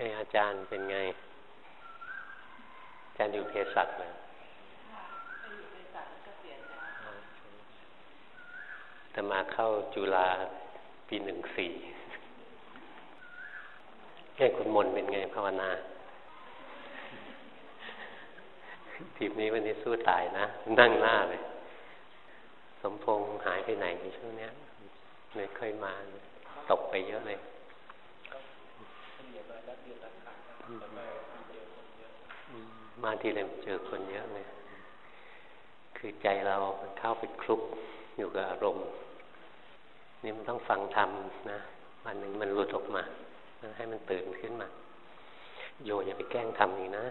ไงอาจารย์เป็นไง อาจารย์อยู่เภสัชเลยแต่มาเข้าจุฬาปีหนึ่งสี่แค่คุณมนเป็นไงภาวนา ทีมนี้วันนี้สู้ตายนะ นั่งหน้าเลย สมพงษ์หายไปไหนในช่วงนี้ไม่เคยมา ตกไปเยอะเลย มาทีไรเจอคนเยอะเลย คือใจเราเข้าไปคลุกอยู่กับอารมณ์ นี่มันต้องฟังธรรมนะ วันหนึ่งมันหลุดออกมาให้มันตื่นขึ้นมา โยอย่าไปแกล้งทำอีกนะ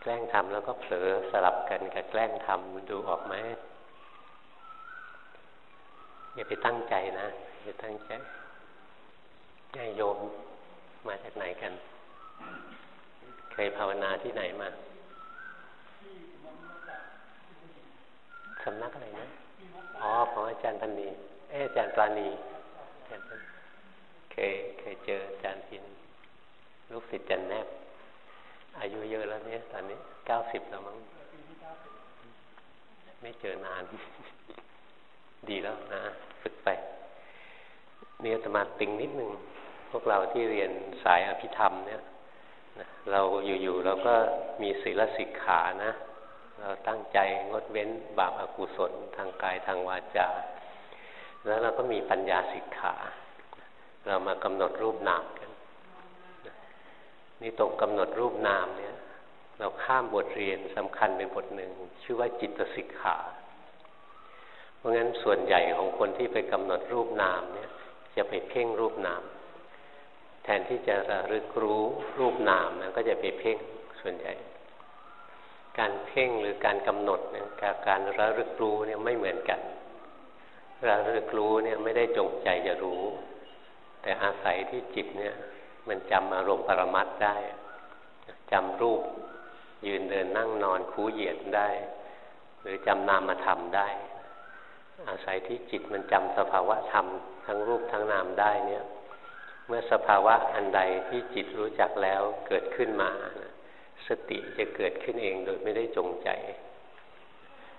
แกล้งทำแล้วก็เผลอสลับกันกับแกล้งทำดูออกไหมอย่าไปตั้งใจนะอย่าตั้งใจให้โยมมาจากไหนกัน เคยภาวนาที่ไหนมาสำนักอะไรนะ อ๋อของอาจารย์พันนีเออาจารย์ปราณีเคยเคยเจออาจารย์พิน ลูกศิษย์จันแนบ อายุเยอะแล้วเนี่ย ตอนนี้เก้าสิบแล้วมั้ง ไม่เจอนาน ดีแล้วนะ ฝึกไปนี่จะมาติงนิดนึง พวกเราที่เรียนสายอภิธรรมเนี่ย เราอยู่ๆเราก็มีศีลสิกขานะ เราตั้งใจงดเว้นบาปอากุศลทางกายทางวาจา แล้วเราก็มีปัญญาสิกขา เรามากำหนดรูปนามกันนี่ตรงกำหนดรูปนามเนี่ย เราข้ามบทเรียนสำคัญเป็นบทหนึ่ง ชื่อว่าจิตสิกขา เพราะงั้นส่วนใหญ่ของคนที่ไปกำหนดรูปนามเนี่ย จะไปเพ่งรูปนาม แทนที่จะระลึกรู้รูปนามมันก็จะไปเพ่งส่วนใหญ่ การเพ่งหรือการกำหนดเนี่ยกับการระลึกรู้เนี่ยไม่เหมือนกัน ระลึกรู้เนี่ยไม่ได้จงใจจะรู้ แต่อาศัยที่จิตเนี่ย มันจำอารมณ์ปรมัตได้จำรูปยืนเดินนั่งนอนคูเหยียดได้ หรือจำนามธรรมได้ อาศัยที่จิตมันจำสภาวะธรรมทั้งรูปทั้งนามได้เนี่ย เมื่อสภาวะอันใดที่จิตรู้จักแล้วเกิดขึ้นมาสติจะเกิดขึ้นเองโดยไม่ได้จงใจ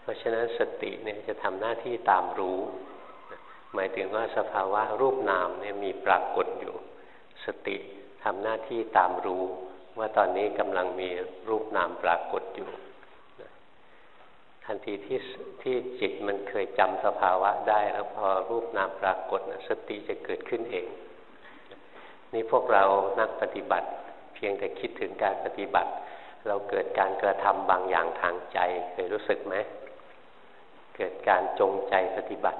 เพราะฉะนั้นสติเนี่ยจะทำหน้าที่ตามรู้ หมายถึงว่าสภาวะรูปนามเนี่ยมีปรากฏอยู่ สติทำหน้าที่ตามรู้ ว่าตอนนี้กำลังมีรูปนามปรากฏอยู่ทันทีที่ที่จิตมันเคยจำสภาวะได้ แล้วพอรูปนามปรากฏสติจะเกิดขึ้นเอง นี่พวกเรานักปฏิบัติ เพียงแต่คิดถึงการปฏิบัติ เราเกิดการกระทำบางอย่างทางใจเคยรู้สึกไหมเกิดการจงใจปฏิบัติ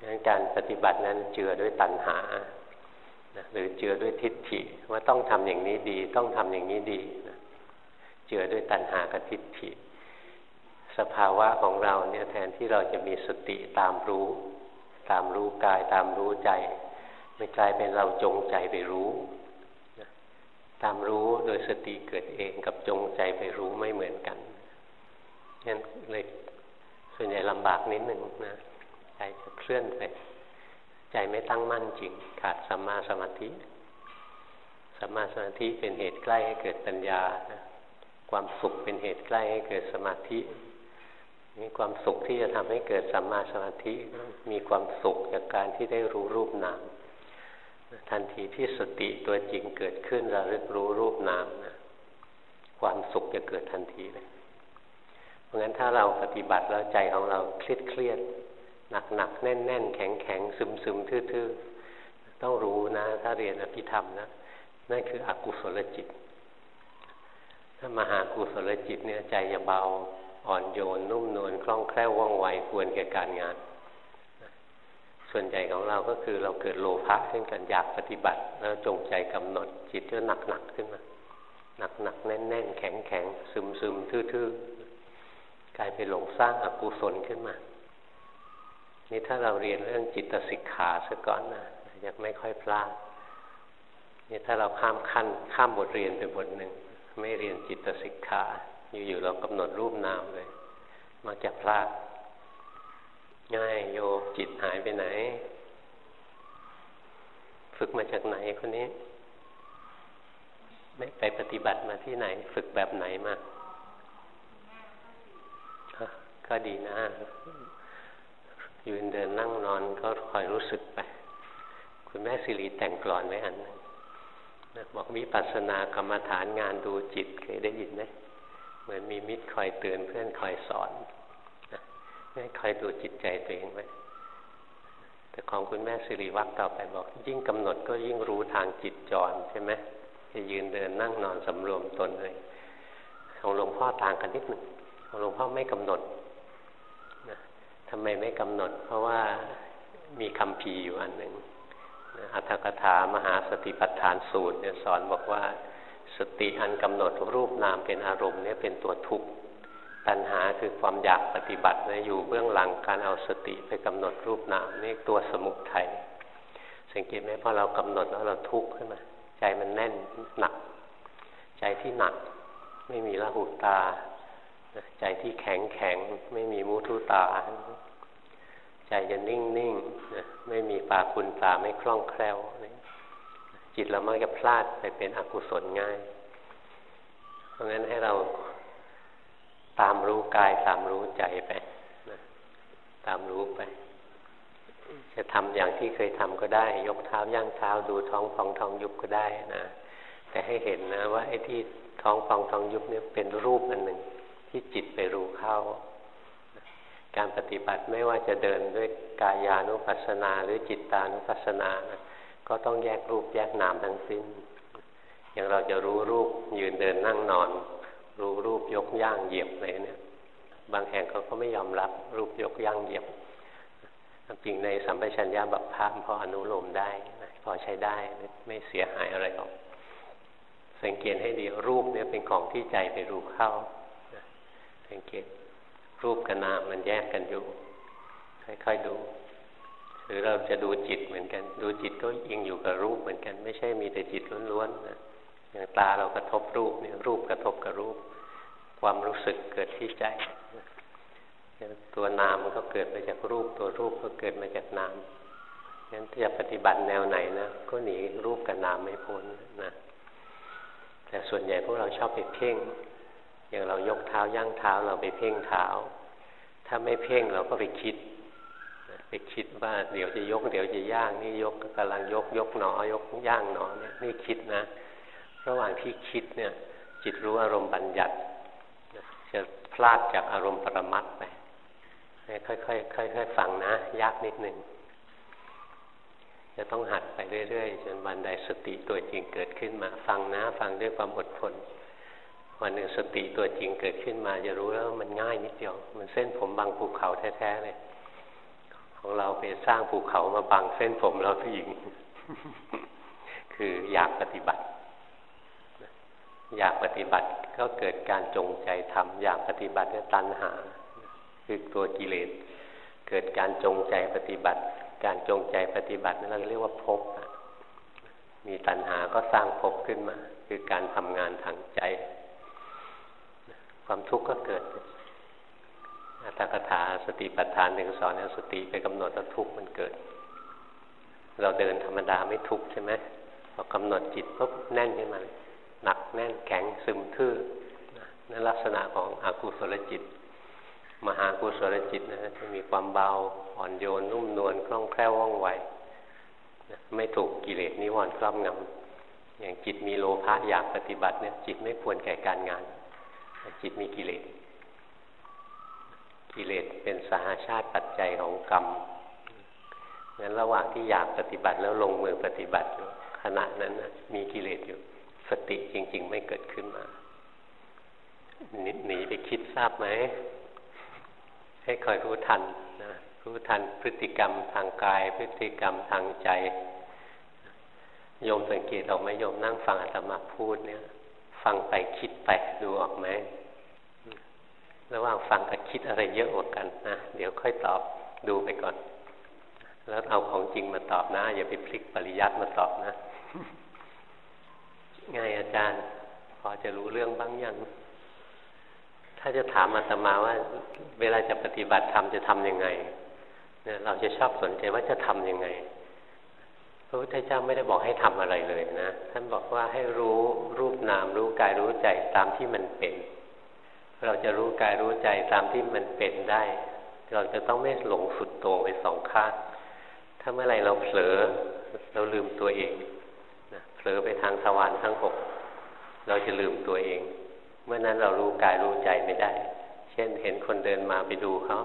ดังการปฏิบัตินั้นเจือด้วยตัณหาหรือเจือด้วยทิฏฐิว่าต้องทำอย่างนี้ดี ต้องทำอย่างนี้ดีเจือด้วยตัณหากับทิฏฐิ สภาวะของเราเนี่ยแทนที่เราจะมีสติตามรู้ ตามรู้กายตามรู้ใจ มันกลายเป็นเราจงใจไปรู้ตามรู้โดยสติเกิดเองกับจงใจไปรู้ไม่เหมือนกันงั้นเลยส่วนใหญ่ลำบากนิดหนึ่งนะใจจะเคลื่อนไป ใจไม่ตั้งมั่นจริง ขาดสัมมาสมาธิสัมมาสมาธิเป็นเหตุใกล้ให้เกิดปัญญาความสุขเป็นเหตุใกล้ให้เกิดสมาธิมีความสุขที่จะทำให้เกิดสัมมาสมาธิ มีความสุขจากการที่ได้รู้รูปนาม ทันทีที่สติตัวจริงเกิดขึ้นเราเรียกรู้รูปนามนะความสุขจะเกิดทันทีเลย เพราะงั้นถ้าเราปฏิบัติแล้วใจของเราเครียดเครียดหนักหนักแน่นแน่นแข็งแข็งซึมซึมทื่อๆ ต้องรู้นะ ถ้าเรียนอภิธรรมนะนั่นคืออกุศลจิต ถ้ามาหากุศลจิตเนี่ยใจจะเบาอ่อนโยน นุ่มนวลคล่องแคล่วว่องไวควรแก่การงาน ส่วนใหญ่ของเราก็คือเราเกิดโลภะขึ้นกันอยากปฏิบัติ แล้วจงใจกำหนดจิตก็หนักหนักขึ้นมาหนักหนักแน่นแน่นแข็งแข็งซึมซึมทื่อๆกลายเป็นหลงสร้างอกุศลขึ้นมา นี่ถ้าเราเรียนเรื่องจิตสิกขาซะก่อนนะจะไม่ค่อยพลาดนี่ถ้าเราข้ามขั้นข้ามบทเรียนไปบทหนึ่งไม่เรียนจิตสิกขา อยู่ๆเรากำหนดรูปนามเลยมักจะพลาด ง่ายโยจิตหายไปไหน ฝึกมาจากไหนคนนี้ ไม่ไปปฏิบัติมาที่ไหน ฝึกแบบไหนมาก็ดีนะ ยืนเดินนั่งนอนก็คอยรู้สึกไป คุณแม่สิริแต่งกลอนไว้อันนึงบอกวิปัสสนากรรมฐานงานดูจิตเคยได้ยินไหมเหมือนมีมิตรคอยเตือนเพื่อนคอยสอน ให้คอยดูจิตใจตัวเองไว้แต่ของคุณแม่สิริวักต่อไปบอก ยิ่งกำหนดก็ยิ่งรู้ทางจิตจรใช่ไหมจะยืนเดินนั่งนอนสำรวมตนเลยของหลวงพ่อต่างกันนิดหนึ่งของหลวงพ่อไม่กำหนดนะทำไมไม่กำหนด เพราะว่ามีคำพีอยู่อันหนึ่งอัตถกถามหาสติปัฏฐานสูตรเนี่ยสอนบอกว่า สติอันกำหนดรูปนามเป็นอารมณ์เนี่ยเป็นตัวทุกข์ ตัณหาคือความอยากปฏิบัตินะอยู่เบื้องหลังการเอาสติไปกำหนดรูปนามนี่ตัวสมุทัยสังเกตไหมพอเรากำหนดแล้วเราทุกข์ขึ้นมาใจมันแน่นหนัก ใจที่หนัก ไม่มีละหุตา ใจที่แข็งแข็งไม่มีมุทุตา ใจจะนิ่งนิ่งไม่มีปาคุณตาไม่คล่องแคล่วจิตเรามักจะพลาดไปเป็นอกุศลง่าย เพราะงั้นให้เรา ตามรู้กายตามรู้ใจไปนะตามรู้ไป จะทำอย่างที่เคยทำก็ได้ ยกเท้าย่างเท้าดูท้องฟองท้องยุบก็ได้นะแต่ให้เห็นนะว่าไอ้ที่ท้องฟองท้องยุบเนี่ยเป็นรูปอันหนึ่งที่จิตไปรู้เข้า การปฏิบัติไม่ว่าจะเดินด้วยกายานุปัสสนาหรือจิตตานุปัสสนานะก็ต้องแยกรูปแยกนามทั้งสิ้น อย่างเราจะรู้รูปยืนเดินนั่งนอน รู้รูปยกย่างเหยียบอะไรเนี่ยบางแห่งเขาก็ไม่ยอมรับรูปยกย่างเหยียบจริงในสัมปชัญญะบัพพะพออนุโลมได้พอใช้ได้ไม่เสียหายอะไรหรอก สังเกตให้ดีรูปเนี่ยเป็นของที่ใจไปรู้เข้าสังเกตรูปกับนามมันแยกกันอยู่ ค่อยๆดู หรือเราจะดูจิตเหมือนกัน ดูจิตก็ยิงอยู่กับรูปเหมือนกัน ไม่ใช่มีแต่จิตล้วนๆนะ อย่างตาเรากระทบรูปเนี่ยรูปกระทบกับรูป ความรู้สึกเกิดที่ใจตัวนามมันก็เกิดมาจากรูป ตัวรูปก็เกิดมาจากนามงั้นจะปฏิบัติแนวไหนนะก็หนีรูปกับนามไม่พ้นนะแต่ส่วนใหญ่พวกเราชอบไปเพ่ง อย่างเรายกเท้าย่างเท้าเราไปเพ่งเท้า ถ้าไม่เพ่งเราก็ไปคิดไปคิดว่าเดี๋ยวจะยก เดี๋ยวจะย่างนี่ยกกำลังยกยกหนอยกย่างหนอเนี่ยนี่คิดนะ ระหว่างที่คิดเนี่ย จิตรู้อารมณ์บัญญัติจะพลาดจากอารมณ์ปรมัตไปค่อยๆค่อยๆฟังนะ ยากนิดหนึ่งจะต้องหัดไปเรื่อยๆ จนวันใดสติตัวจริงเกิดขึ้นมา ฟังนะ ฟังด้วยความอดทนวันหนึ่งสติตัวจริงเกิดขึ้นมา จะรู้แล้วมันง่ายนิดเดียว มันเส้นผมบางภูเขาแท้ๆเลย ของเราไปสร้างภูเขามาบังเส้นผมเราผู้หญิง คืออยากปฏิบัติ อยากปฏิบัติก็เกิดการจงใจทำอยากปฏิบัติเนี่ยตัณหา คือตัวกิเลส เกิดการจงใจปฏิบัติ การจงใจปฏิบัตินั่นเราเรียกว่าภพมีตัณหาก็สร้างภพขึ้นมา คือการทำงานทางใจ ความทุกข์ก็เกิดอัตถกถาสติปัฏฐานหนึ่งสอนเนี่ยสติไปกำหนดแล้วทุกข์มันเกิด เราเดินธรรมดาไม่ทุกข์ใช่ไหมพอกำหนดจิตปุ๊บแน่นขึ้นมาเลย หนักแน่นแข็งซึมทื่อนั่นลักษณะของอกุศลจิต มหากุศลจิตนะจะมีความเบาอ่อนโยนนุ่มนวลคล่องแคล่วว่องไวไม่ถูกกิเลสนิวรณ์ครอบงำอย่างจิตมีโลภะอยากปฏิบัติเนี่ยจิตไม่ควรแก่การงาน จิตมีกิเลส กิเลสเป็นสหาชาติปัจจัยของกรรมงั้นระหว่างที่อยากปฏิบัติแล้วลงมือปฏิบัติขณะนั้นนะมีกิเลสอยู่ สติจริง ๆ ไม่เกิดขึ้นมาหนีไปคิดทราบไหม ให้คอยรู้ทันนะรู้ทันพฤติกรรมทางกาย พฤติกรรมทางใจโยมสังเกตออกไหมโยมนั่งฟังอาตมาพูดเนี่ย ฟังไปคิดไปดูออกไหมระหว่างฟังกับคิดอะไรเยอะกว่ากันนะเดี๋ยวค่อยตอบดูไปก่อน แล้วเอาของจริงมาตอบนะ อย่าไปพลิกปริยัติมาตอบนะ ไงอาจารย์ พอจะรู้เรื่องบ้างยัง ถ้าจะถามอาตมาว่า เวลาจะปฏิบัติธรรมจะทำยังไงเนี่ยเราจะชอบสนใจว่าจะทํำยังไง พระพุทธเจ้าไม่ได้บอกให้ทำอะไรเลยนะ ท่านบอกบอกว่าให้รู้รูปนาม รู้กายรู้ใจตามที่มันเป็น เราจะรู้กายรู้ใจตามที่มันเป็นได้ เราจะต้องไม่หลงสุดโต่งไปสองข้าง ถ้าเมื่อไรเราเผลอ เราลืมตัวเอง นะเผลอไปทางสวรรค์ทั้งหกเราจะลืมตัวเอง เมื่อนั้นเรารู้กายรู้ใจไม่ได้ เช่นเห็นคนเดินมาไปดูเขา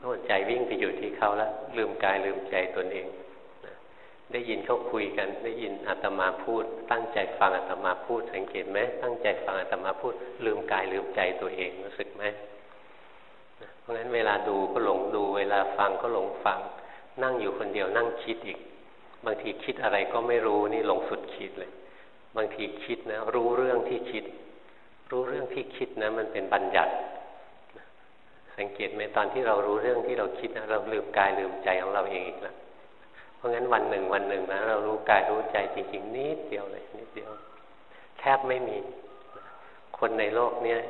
โอ้ใจวิ่งไปอยู่ที่เขาแล้วลืมกายลืมใจตนเอง ได้ยินเขาคุยกัน ได้ยินอาตมาพูด ตั้งใจฟังอาตมาพูด สังเกตไหมตั้งใจฟังอาตมาพูด ลืมกายลืมใจตัวเองรู้สึกไหมเพราะงั้นเวลาดูก็หลงดู เวลาฟังก็หลงฟัง นั่งอยู่คนเดียวนั่งคิดอีก บางทีคิดอะไรก็ไม่รู้นี่หลงสุดคิดเลย บางทีคิดนะ รู้เรื่องที่คิด รู้เรื่องที่คิดนะ มันเป็นบัญญัติ สังเกตไหมตอนที่เรารู้เรื่องที่เราคิดนะเราลืมกายลืมใจของเราเองอีกแล้วเพราะงั้นวันหนึ่งวันหนึ่งนะเรารู้กายรู้ใจจริงๆนิดเดียวเลยนิดเดียว แทบไม่มี คนในโลกเนี้ย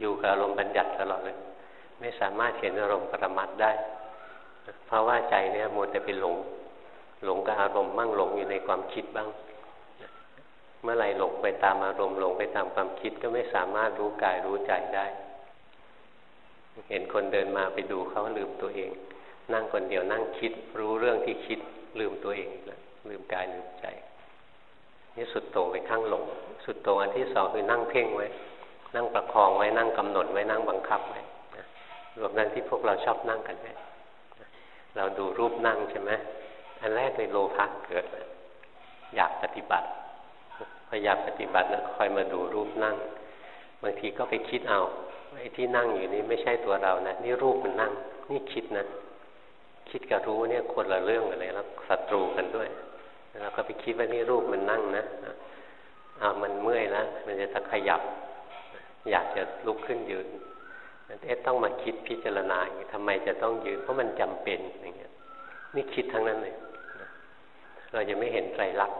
อยู่กับอารมณ์บัญญัติตลอดเลย ไม่สามารถเห็นอารมณ์ปรมัตได้ เพราะว่าใจเนี่ยมัวแต่ไปหลง หลงกับอารมณ์มั่งหลงอยู่ในความคิดบ้าง เมื่อไรหลงไปตามอารมณ์หลงไปตามความคิดก็ไม่สามารถรู้กายรู้ใจได้ เห็นคนเดินมาไปดูเขาลืมตัวเอง นั่งคนเดียวนั่งคิด รู้เรื่องที่คิดลืมตัวเองลืมกายลืมใจนี่สุดโต่งไปข้างหลง สุดโต่งอันที่สองคือนั่งเพ่งไว้ นั่งประคองไว้นั่งกำหนดไว้นั่งบังคับไว้รวมนั้นที่พวกเราชอบนั่งกันไว้เราดูรูปนั่งใช่ไหม อันแรกเลยโลภะเกิด อยากปฏิบัติพออยากปฏิบัตินะคอยมาดูรูปนั่ง บางทีก็ไปคิดเอาไอ้ที่นั่งอยู่นี่ไม่ใช่ตัวเรานะ นี่รูปมันนั่ง นี่คิดนะ คิดกับรู้เนี่ยคนละเรื่องอะไรแล้วศัตรูกันด้วยแล้วก็ไปคิดว่านี่รูปมันนั่งนะเอามันเมื่อยแล้วมันจะตะขยับ อยากจะลุกขึ้นยืนเอ๊ะต้องมาคิดพิจารณาอย่างนี้ทำไมจะต้องยืน เพราะมันจำเป็นอย่างเงี้ย นี่คิดทั้งนั้นเลย เราจะไม่เห็นไตรลักษณ์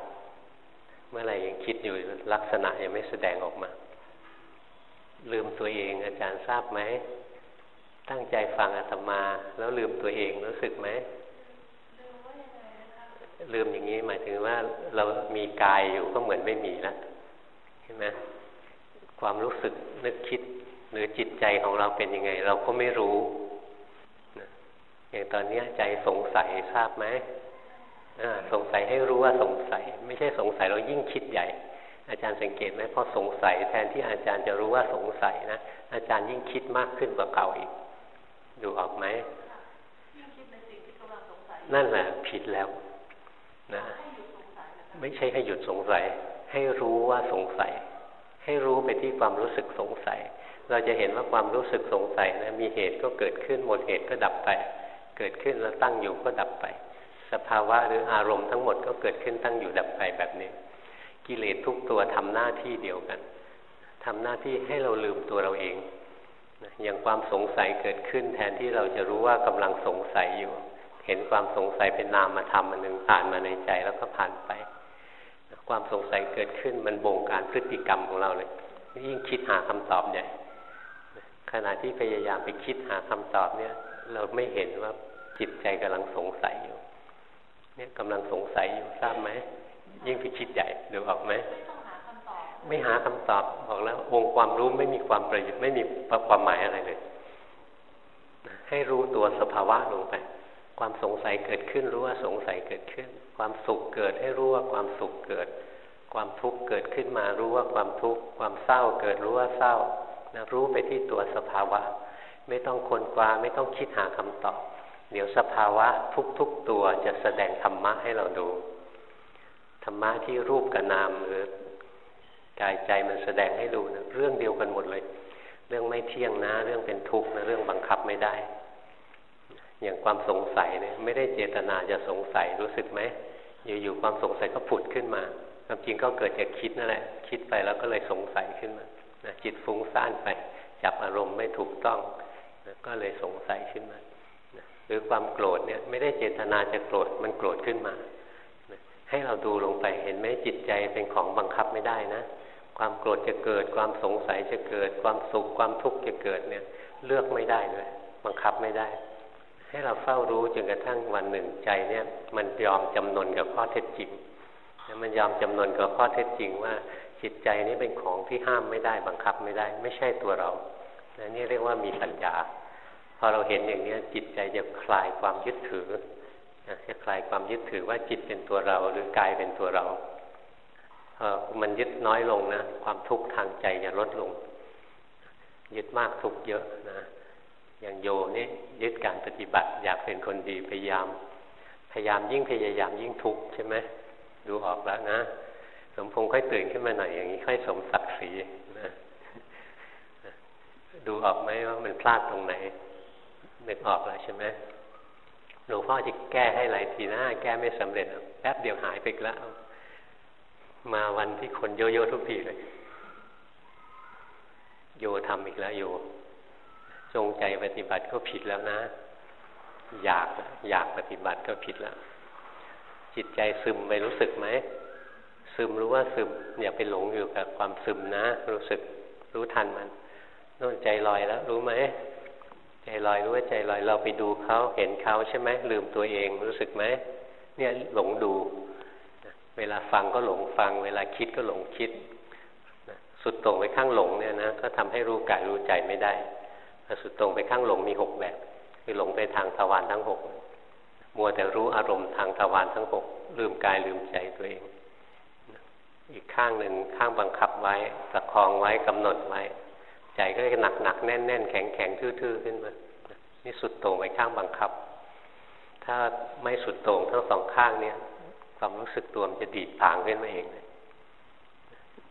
เมื่อไหร่ยังคิดอยู่ลักษณะยังไม่แสดงออกมา ลืมตัวเองอาจารย์ทราบไหม ตั้งใจฟังอาตมา แล้วลืมตัวเองรู้สึกไหมลืมอย่างนี้หมายถึงว่าเรามีกายอยู่ก็เหมือนไม่มีแล้วเห็นไหมความรู้สึกนึกคิด หรือจิตใจของเราเป็นยังไง เราก็ไม่รู้อย่างตอนนี้ใจสงสัยทราบไหม สงสัยให้รู้ว่าสงสัย ไม่ใช่สงสัยเรายิ่งคิดใหญ่ อาจารย์สังเกตไหมพอสงสัยแทนที่อาจารย์จะรู้ว่าสงสัยนะอาจารย์ยิ่งคิดมากขึ้นกว่าเก่าอีก ดูออกไหมนั่นแหละผิดแล้วนะไม่ใช่ให้หยุดสงสัย ให้รู้ว่าสงสัย ให้รู้ไปที่ความรู้สึกสงสัย เราจะเห็นว่าความรู้สึกสงสัยนะมีเหตุก็เกิดขึ้นหมดเหตุก็ดับไป เกิดขึ้นแล้วตั้งอยู่ก็ดับไป สภาวะหรืออารมณ์ทั้งหมดก็เกิดขึ้นตั้งอยู่ดับไปแบบนี้ กิเลสทุกตัวทำหน้าที่เดียวกันทำหน้าที่ให้เราลืมตัวเราเองอย่างความสงสัยเกิดขึ้น แทนที่เราจะรู้ว่ากำลังสงสัยอยู่ เห็นความสงสัยเป็นนามธรรมอันหนึ่งผ่านมาในใจแล้วก็ผ่านไป ความสงสัยเกิดขึ้นมันบ่งการพฤติกรรมของเราเลยยิ่งคิดหาคำตอบใหญ่ขณะที่พยายามไปคิดหาคำตอบเนี่ย เราไม่เห็นว่าจิตใจกำลังสงสัยอยู่ เนี่ยกำลังสงสัยอยู่ทราบไหมยิ่งไปคิดใหญ่ดูออกไหมไม่หาคำตอบบอกแล้วองค์ความรู้ไม่มีความประโยชน์ไม่มีความหมายอะไรเลย ให้รู้ตัวสภาวะลงไป ความสงสัยเกิดขึ้นรู้ว่าสงสัยเกิดขึ้น ความสุขเกิดให้รู้ว่าความสุขเกิด ความทุกข์เกิดขึ้นมารู้ว่าความทุกข์ความเศร้าเกิดรู้ว่าเศร้านะรู้ไปที่ตัวสภาวะ ไม่ต้องคนกว่าไม่ต้องคิดหาคำตอบ เดี๋ยวสภาวะทุกๆตัวจะแสดงธรรมะให้เราดู ธรรมะที่รูปกับนามหรือกายใจมันแสดงให้ดูนะเรื่องเดียวกันหมดเลย เรื่องไม่เที่ยงนะ เรื่องเป็นทุกข์นะเรื่องบังคับไม่ได้ อย่างความสงสัยเนี่ยไม่ได้เจตนาจะสงสัยรู้สึกไหมอยู่ๆความสงสัยก็ผุดขึ้นมาความจริงก็เกิดจากคิดนั่นแหละ คิดไปแล้วก็เลยสงสัยขึ้นมานะจิตฟุ้งซ่านไป จับอารมณ์ไม่ถูกต้องนะก็เลยสงสัยขึ้นมา หรือความโกรธเนี่ยไม่ได้เจตนาจะโกรธมันโกรธขึ้นมา ให้เราดูลงไปเห็นไหมจิตใจเป็นของบังคับไม่ได้นะ ความโกรธจะเกิด ความสงสัยจะเกิด ความสุขความทุกข์จะเกิดเนี่ย เลือกไม่ได้เลยบังคับไม่ได้ ให้เราเฝ้ารู้จนกระทั่งวันหนึ่งใจเนี่ย มันยอมจำนนกับข้อเท็จจริงมันยอมจำนนกับข้อเท็จจริงว่าจิตใจนี้เป็นของที่ห้ามไม่ได้ บังคับไม่ได้ ไม่ใช่ตัวเรานนี่เรียกว่ามีปัญญา พอเราเห็นอย่างนี้จิตใจจะคลายความยึดถือจะคลายความยึดถือว่าจิตเป็นตัวเราหรือกายเป็นตัวเราเออมันยึดน้อยลงนะความทุกข์ทางใจจะลดลง ยึดมากทุกเยอะนะอย่างโยนี่ยึดการปฏิบัติอยากเป็นคนดีพยายาม พยายามยิ่งพยายามยิ่งทุกข์ใช่ไหมดูออกแล้วนะ สมพงษ์ค่อยตื่นขึ้นมาหน่อยอย่างนี้ค่อยสมศักดิ์ศรีนะดูออกไหมว่ามันพลาดตรงไหน นึกออกแล้วใช่ไหมหลวงพ่อจะแก้ให้หลายทีนะแก้ไม่สำเร็จแป๊บเดียวหายไปแล้ว มาวันที่คนโยโย่ทุกทีเลย โยทำอีกแล้วโยจงใจปฏิบัติก็ผิดแล้วนะ อยากอยากปฏิบัติก็ผิดแล้ว จิตใจซึมไปรู้สึกไหมซึมรู้ว่าซึมอย่าไปหลงอยู่กับความซึมนะ รู้สึกรู้ทันมันโน่นใจลอยแล้ว รู้ไหม ใจลอยรู้ว่าใจลอยเราไปดูเขาเห็นเขาใช่ไหมลืมตัวเองรู้สึกไหมเนี่ยหลงดู เวลาฟังก็หลงฟัง เวลาคิดก็หลงคิด สุดตรงไปข้างหลงเนี่ยนะก็ทำให้รู้กายรู้ใจไม่ได้สุดตรงไปข้างหลงมีหกแบบ คือหลงไปทางทวารทั้งหกมัวแต่รู้อารมณ์ทางทวารทั้งหกลืมกายลืมใจตัวเอง อีกข้างหนึ่งข้างบังคับไว้ประคองไว้กำหนดไว้ ใจก็จะหนักหนักแน่นแน่นแข็งแข็งทื่อๆขึ้นมา นี่สุดโต่งไปข้างบังคับ ถ้าไม่สุดโต่งทั้งสองข้างเนี้ยความรู้สึกตัวมันจะดีดทางขึ้นมาเอง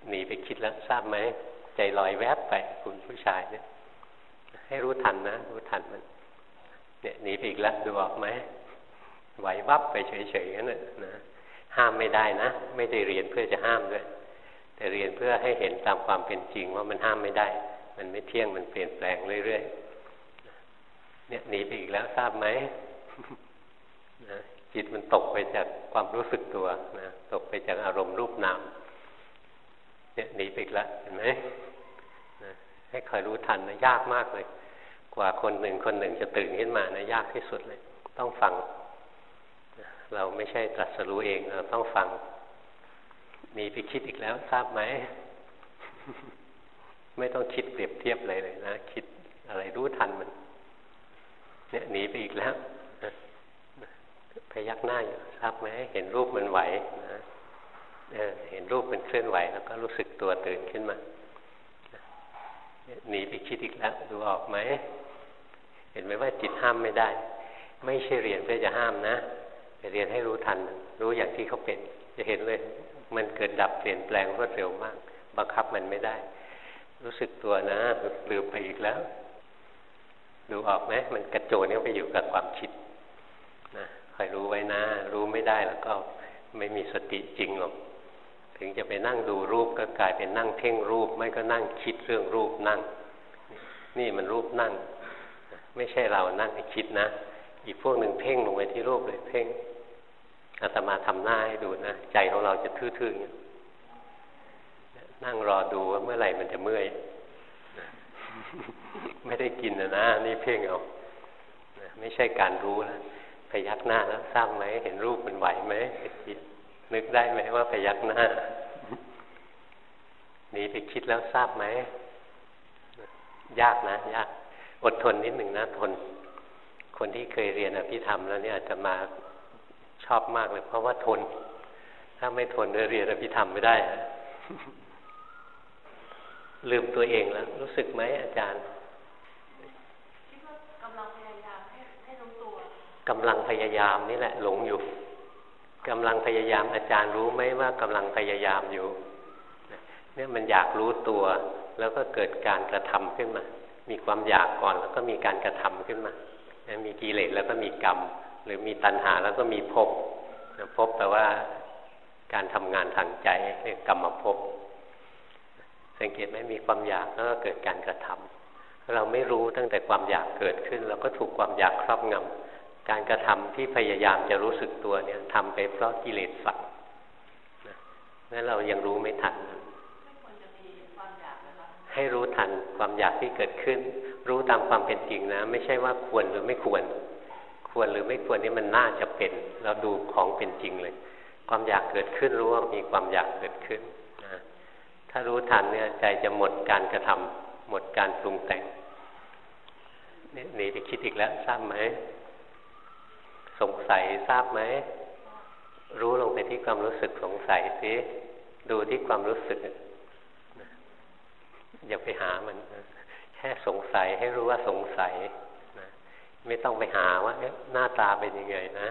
หนีไปคิดแล้วทราบไหมใจลอยแวบไปคุณผู้ชายเนี่ย ให้รู้ทันนะรู้ทันมัน เนี่ยหนีไปอีกแล้วดูออกไหมไหววับไปเฉยๆนั่นนะห้ามไม่ได้นะ ไม่ได้เรียนเพื่อจะห้ามด้วยแต่เรียนเพื่อให้เห็นตามความเป็นจริงว่ามันห้ามไม่ได้ มันไม่เที่ยงมันเปลี่ยนแปลงเรื่อยๆเนี่ยหนีไปอีกแล้วทราบไหมนะจิตมันตกไปจากความรู้สึกตัวนะตกไปจากอารมณ์รูปนามเนี่ยหนีไปอีกแล้วเห็นไหมให้คอยรู้ทันนะยากมากเลย กว่าคนหนึ่งคนหนึ่งจะตื่นขึ้นมานะยากที่สุดเลย ต้องฟังเราไม่ใช่ตรัสรู้เองเราต้องฟัง มีไปคิดอีกแล้วทราบไหม ไม่ต้องคิดเปรียบเทียบอะไรเลยนะ คิดอะไรรู้ทันมัน เนี่ยหนีไปอีกแล้วพยักหน้าอยู่ทราบไหมเห็นรูปมันไหวนะเเห็นรูปมันเคลื่อนไหว แล้วก็รู้สึกตัวตื่นขึ้นมาหนีไปคิดอีกแล้ว ดูออกไหม เห็นไหมว่าจิตห้ามไม่ได้ ไม่ใช่เรียนเพื่อจะห้ามนะแต่เรียนให้รู้ทัน รู้อย่างที่เขาเป็น จะเห็นเลย มันเกิดดับเปลี่ยนแปลงรวดเร็วมาก บังคับมันไม่ได้ รู้สึกตัวนะลืมไปอีกแล้ว ดูออกไหมมันกระโจนเข้าไปอยู่กับความคิดนะคอยรู้ไว้นะ รู้ไม่ได้แล้วก็ไม่มีสติจริงหรอกถึงจะไปนั่งดูรูปก็กลายเป็นนั่งเพ่งรูป ไม่ก็นั่งคิดเรื่องรูปนั่ง นี่มันรูปนั่ง ไม่ใช่เรานั่งให้คิดนะ อีกพวกหนึ่งเพ่งลงไปที่รูปเลยเพ่งอาตมาทำหน้าให้ดูนะ ใจของเราจะทื่อๆอย่างนี้ นั่งรอดูว่าเมื่อไหร่มันจะเมื่อยไม่ได้กินนะนะนี่เพ่งเอาไม่ใช่การรู้แล้วพยักหน้าแล้วทราบไหมเห็นรูปมันไหวไหมคิดนึกได้ไหมว่าพยักหน้าหนีไปคิดแล้วทราบไหมยากนะยากอดทนนิดหนึ่งนะทน คนที่เคยเรียนอภิธรรมแล้วเนี่ยอาจจะมาชอบมากเลย เพราะว่าทน ถ้าไม่ทนเรียนอภิธรรมไม่ได้ ลืมตัวเองแล้ว รู้สึกไหมอาจารย์กำลังพยายามให้รู้ตัวกำลังพยายามนี่แหละ หลงอยู่กำลังพยายามอาจารย์รู้ไหมว่ากำลังพยายามอยู่เนี่ยมันอยากรู้ตัว แล้วก็เกิดการกระทำขึ้นมา มีความอยากก่อนแล้วก็มีการกระทำขึ้นมา มีกิเลสแล้วก็มีกรรม หรือมีตัณหาแล้วก็มีภพภพแปลว่าการทำงานทางใจเรียกกรรมภพ สังเกตไหมมีความอยากแล้วก็เกิดการกระทำเราไม่รู้ตั้งแต่ความอยากเกิดขึ้น เราก็ถูกความอยากครอบงำการกระทำที่พยายามจะรู้สึกตัวเนี่ยทำไปเพราะกิเลสฝังนั้นเรายังรู้ไม่ทัน ให้รู้ทันความอยากที่เกิดขึ้น รู้ตามความเป็นจริงนะ ไม่ใช่ว่าควรหรือไม่ควร ควรหรือไม่ควรนี่มันน่าจะเป็น เราดูของเป็นจริงเลย ความอยากเกิดขึ้นรู้ว่ามีความอยากเกิดขึ้น ถ้ารู้ทันเนี่ยใจจะหมดการกระทำหมดการปรุงแต่งนี่หนีไปคิดอีกแล้วทราบไหม สงสัยทราบไหม รู้ลงไปที่ความรู้สึกสงสัยสิดูที่ความรู้สึก อย่าไปหามัน แค่สงสัยให้รู้ว่าสงสัยนะไม่ต้องไปหาว่าหน้าตาเป็นยังไงนะ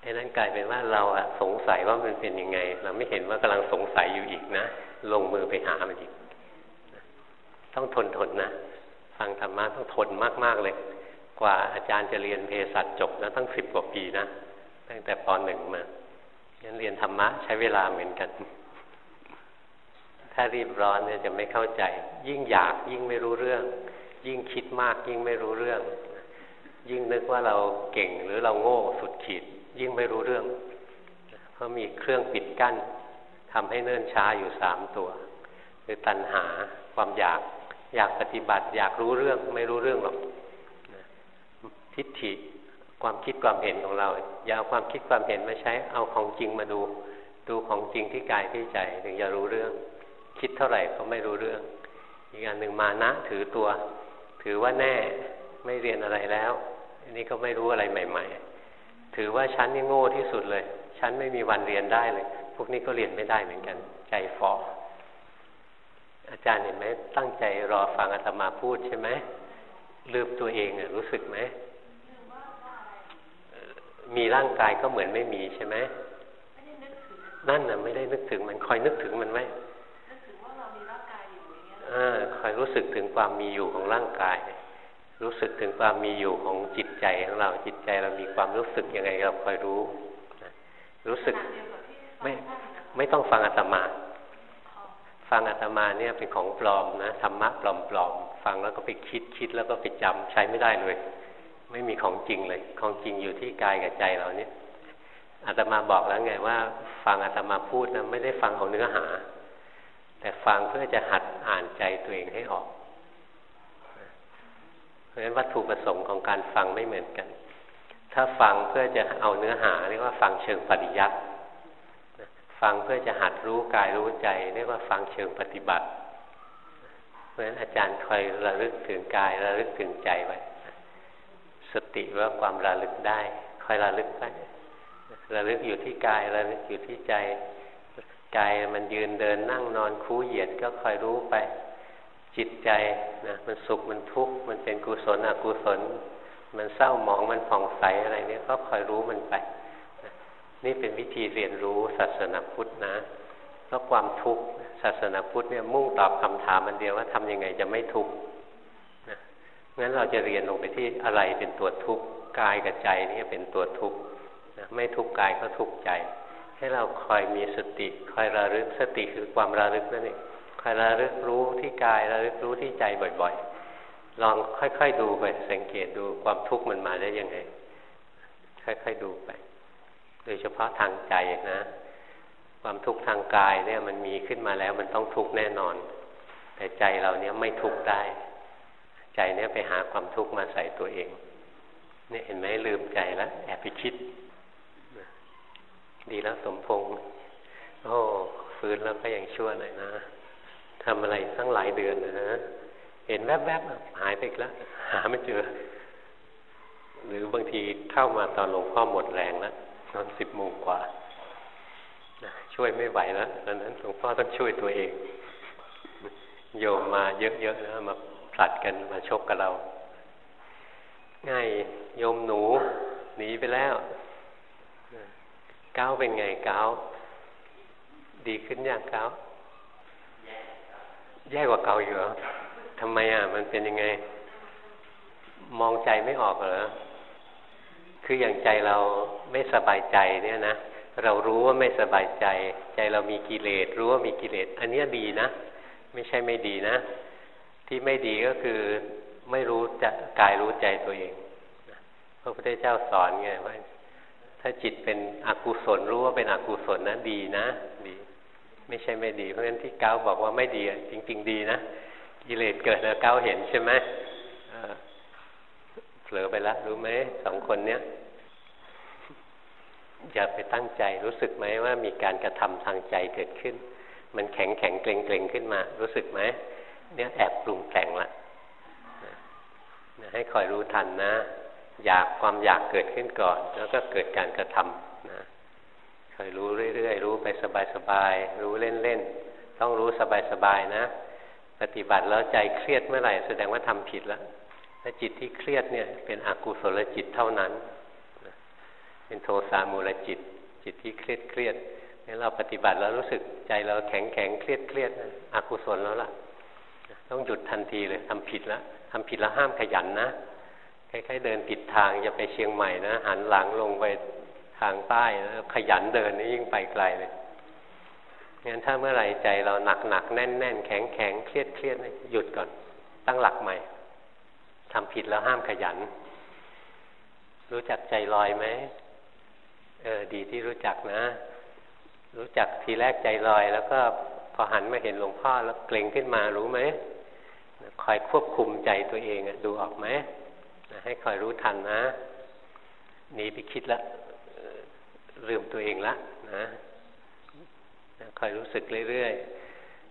ไอ้นั้นกลายเป็นว่าเราอะสงสัยว่ามันเป็นยังไง เราไม่เห็นว่ากำลังสงสัยอยู่อีกนะ ลงมือไปหามันอีกต้องทนทนนะฟังธรรมะต้องทนมาก ๆ เลย กว่าอาจารย์จะเรียนเภสัชจบนะตั้งสิบกว่าปีนะตั้งแต่ปหนึ่งมางั้นเรียนธรรมะใช้เวลาเหมือนกัน ถ้ารีบร้อนเนี่ยจะไม่เข้าใจ ยิ่งอยากยิ่งไม่รู้เรื่อง ยิ่งคิดมากยิ่งไม่รู้เรื่อง ยิ่งนึกว่าเราเก่งหรือเราโง่สุดขีด ยิ่งไม่รู้เรื่อง เพราะมีเครื่องปิดกั้น ทำให้เนิ่นช้าอยู่สามตัว คือตัณหาความอยากอยากปฏิบัติ อยากรู้เรื่องไม่รู้เรื่องหรอกทิฏฐิความคิดความเห็นของเรา อย่าเอาความคิดความเห็นมาใช้เอาของจริงมาดู ดูของจริงที่กายที่ใจถึงจะรู้เรื่อง คิดเท่าไหร่ก็ไม่รู้เรื่อง อีกอันหนึ่งมานะถือตัว ถือว่าแน่ไม่เรียนอะไรแล้วอันนี้ก็ไม่รู้อะไรใหม่ ๆ ถือว่าฉันนี่โง่ที่สุดเลย ฉันไม่มีวันเรียนได้เลย พวกนี้ก็เรียนไม่ได้เหมือนกัน ใจฟออาจารย์เห็นไหมตั้งใจรอฟังอาตมาพูดใช่ไหมลืมตัวเองรู้สึกไหมมีร่างกายก็เหมือนไม่มีใช่ไหมนั่นน่ะไม่ได้นึกถึงมันคอยนึกถึงมันไหมนึกถึงว่าเรามีร่างกายอยู่อย่างเงี้ยอ่าคอยรู้สึกถึงความมีอยู่ของร่างกาย รู้สึกถึงความมีอยู่ของจิตใจของเราจิตใจเรามีความรู้สึกยังไงเราคอยรู้ รู้สึกไม่ไม่ต้องฟังอาตมา ฟังอาตมาเนี่ยเป็นของปลอมนะธรรมะปลอมๆฟังแล้วก็ไปคิดคิดแล้วก็ไปจำใช้ไม่ได้เลย ไม่มีของจริงเลย ของจริงอยู่ที่กายกับใจเราเนี่ยอาตมาบอกแล้วไงว่า ฟังอาตมาพูดนะไม่ได้ฟังเอาเนื้อหา แต่ฟังเพื่อจะหัดอ่านใจตัวเองให้ออก เพราะฉะนั้นวัตถุประสงค์ของการฟังไม่เหมือนกัน ถ้าฟังเพื่อจะเอาเนื้อหาเรียกว่าฟังเชิงปฏิยัติฟังเพื่อจะหัดรู้กายรู้ใจเรียกว่าฟังเชิงปฏิบัติ เพราะฉะนั้นอาจารย์คอยระลึกถึงกายระลึกถึงใจไว้สติว่าความระลึกได้คอยระลึกไประลึกอยู่ที่กายระลึกอยู่ที่ใจกายมันยืนเดินนั่งนอนคู่เหยียดก็คอยรู้ไป จิตใจนะมันสุขมันทุกข์มันเป็นกุศลอกุศล มันเศร้าหมองมันผ่องใสอะไรเนี่ยก็คอยรู้มันไป นี่เป็นวิธีเรียนรู้ศาสนาพุทธนะเพราะความทุกข์ศาสนาพุทธเนี่ยมุ่งตอบคำถามมันเดียวว่าทำยังไงจะไม่ทุกข์งั้นเราจะเรียนลงไปที่อะไรเป็นตัวทุกข์กายกับใจนี่เป็นตัวทุกข์ไม่ทุกข์กายก็ทุกข์ใจ ให้เราคอยมีสติ คอยระลึกสติคือความระลึกนั่นเองคอยระลึกรู้ที่กายระลึกรู้ที่ใจบ่อย ๆ ลองค่อยๆดูไป สังเกตดูความทุกข์มันมาได้ยังไง ค่อยๆดูไป โดยเฉพาะทางใจนะ ความทุกข์ทางกายเนี่ยมันมีขึ้นมาแล้วมันต้องทุกข์แน่นอน แต่ใจเราเนี้ยไม่ทุกข์ได้ ใจเนี่ยไปหาความทุกข์มาใส่ตัวเองเนี่ยเห็นไหมลืมใจแล้วแอบไปคิด ดีแล้วสมพงษ์โอ้ฟื้นแล้วก็ยังชั่วหน่อยนะทำอะไรตั้งหลายเดือนนะ เห็นแวบๆหายไปอีกแล้วหาไม่เจอ หรือบางทีเข้ามาตอนหลวงพ่อหมดแรงแล้วตอนสิบโมงกว่าช่วยไม่ไหวแล้วตอนนั้นหลวงพ่อต้องช่วยตัวเอง โยมมาเยอะๆนะมาผลัดกันมาชกกับเรา ง่ายโยมหนูหนีไปแล้วก้าวเป็นไงก้าวดีขึ้นยังก้าวแย่กว่าเก่าอยู่เหรอ ทำไมอะ มันเป็นยังไง มองใจไม่ออกเหรอคืออย่างใจเราไม่สบายใจเนี่ยนะเรารู้ว่าไม่สบายใจ ใจเรามีกิเลสรู้ว่ามีกิเลสอันนี้ดีนะ ไม่ใช่ไม่ดีนะ ที่ไม่ดีก็คือไม่รู้จะกายรู้ใจตัวเองพระพุทธเจ้าสอนไงว่าถ้าจิตเป็นอกุศลรู้ว่าเป็นอกุศลนะดีนะ ดี ไม่ใช่ไม่ดี เพราะฉะนั้นที่เก้าบอกว่าไม่ดีจริง ๆ ดีนะ กิเลสเกิดแล้วเก้าเห็นใช่ไหมเผลอไปละรู้ไหมสองคนเนี้ยอย่าไปตั้งใจรู้สึกไหมว่ามีการกระทำทางใจเกิดขึ้น มันแข็งแข็งเกร็งเกร็งขึ้นมา รู้สึกไหมเนี่ยแอบปรุงแต่งละให้คอยรู้ทันนะ อยากความอยากเกิดขึ้นก่อน แล้วก็เกิดการกระทำนะคอยรู้เรื่อยๆรู้ไปสบายๆรู้เล่นๆต้องรู้สบายๆนะ ปฏิบัติแล้วใจเครียดเมื่อไหร่แสดงว่าทำผิดแล้วถ้าจิตที่เครียดเนี่ยเป็นอกุศลจิตเท่านั้น เป็นโทสามูลจิต จิตที่เครียดเครียดนี่เราปฏิบัติแล้วรู้สึกใจเราแข็งแข็งเครียดเครียดอกุศลแล้วล่ะ ต้องหยุดทันทีเลยทำผิดแล้วทำผิดแล้วห้ามขยันนะคล้ายๆเดินผิดทางจะไปเชียงใหม่นะหันหลังลงไปทางใต้แล้วขยันเดินนี่ยิ่งไปไกลเลย งั้นถ้าเมื่อไหร่ใจเราหนักหนักแน่นแน่นแข็งแข็งเครียดเครียดหยุดก่อน ตั้งหลักใหม่ทำผิดแล้วห้ามขยัน รู้จักใจลอยไหมเออดีที่รู้จักนะ รู้จักทีแรกใจลอย แล้วก็พอหันมาเห็นหลวงพ่อแล้วเกรงขึ้นมารู้ไหมคอยควบคุมใจตัวเองอะดูออกไหมให้คอยรู้ทันนะหนีไปคิดละลืมตัวเองละนะ คอยรู้สึกเรื่อย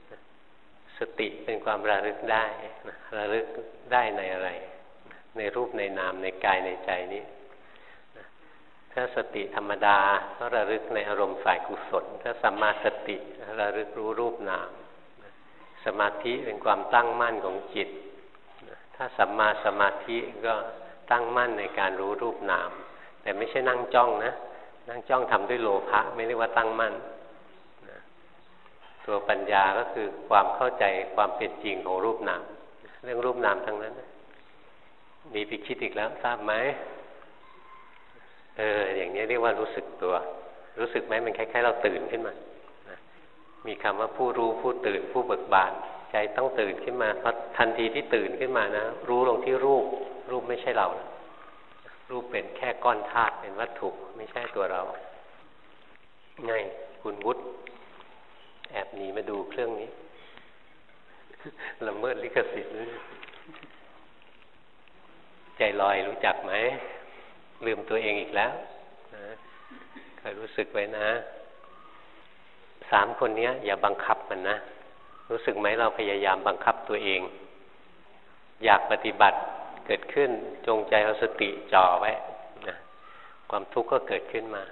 ๆ สติเป็นความระลึกได้นะระลึกได้ในอะไร ในรูปในนามในกายในใจนี้ถ้าสติธรรมดาก็ระลึกในอารมณ์ฝ่ายกุศล ถ้าสัมมาสติระลึกรู้รูปนาม สมาธิเป็นความตั้งมั่นของจิต ถ้าสัมมาสมาธิก็ตั้งมั่นในการรู้รูปนาม แต่ไม่ใช่นั่งจ้องนะ นั่งจ้องทำด้วยโลภะไม่เรียกว่าตั้งมั่น ตัวปัญญาก็คือความเข้าใจความเป็นจริงของรูปนาม เรื่องรูปนามทั้งนั้นมีไปคิดอีกแล้วทราบไหมเออ อย่างนี้เรียกว่ารู้สึกตัว รู้สึกไหมมันคล้ายๆเราตื่นขึ้นมา มีคำว่าผู้รู้ผู้ตื่นผู้เบิกบานใจต้องตื่นขึ้นมาเพราะทันทีที่ตื่นขึ้นมานะ รู้ลงที่รูป รูปไม่ใช่เรารูปเป็นแค่ก้อนธาตุเป็นวัตถุ ไม่ใช่ตัวเราไงคุณวุฒิ แอบหนีมาดูเครื่องนี้ละเมิดลิขสิทธิ์ใจลอยรู้จักไหม ลืมตัวเองอีกแล้วนะคอยรู้สึกไว้นะ สามคนนี้อย่าบังคับมันนะ รู้สึกไหมเราพยายามบังคับตัวเอง อยากปฏิบัติเกิดขึ้นจงใจเอาสติจ่อไว้นะความทุกข์ก็เกิดขึ้นมา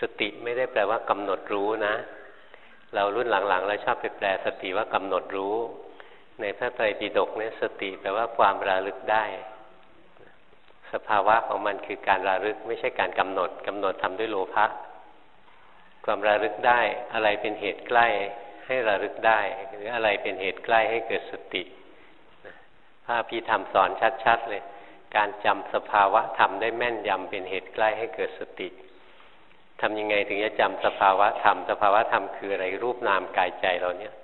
สติไม่ได้แปลว่ากำหนดรู้นะ เรารุ่นหลังๆเราชอบไปแปลสติว่ากำหนดรู้ ในพระไตรปิฎกเนี่ยสติแปลว่าความระลึกได้ สภาวะของมันคือการระลึกไม่ใช่การกำหนดกำหนดทำด้วยโลภะความระลึกได้อะไรเป็นเหตุใกล้ให้ระลึกได้หรืออะไรเป็นเหตุใกล้ให้เกิดสติพระพีธรรมสอนชัดๆเลย การจำสภาวะทำได้แม่นยำเป็นเหตุใกล้ให้เกิดสติ ทำยังไงถึงจะจำสภาวะธรรม สภาวะธรรมคืออะไรรูปนามกายใจเราเนี่ย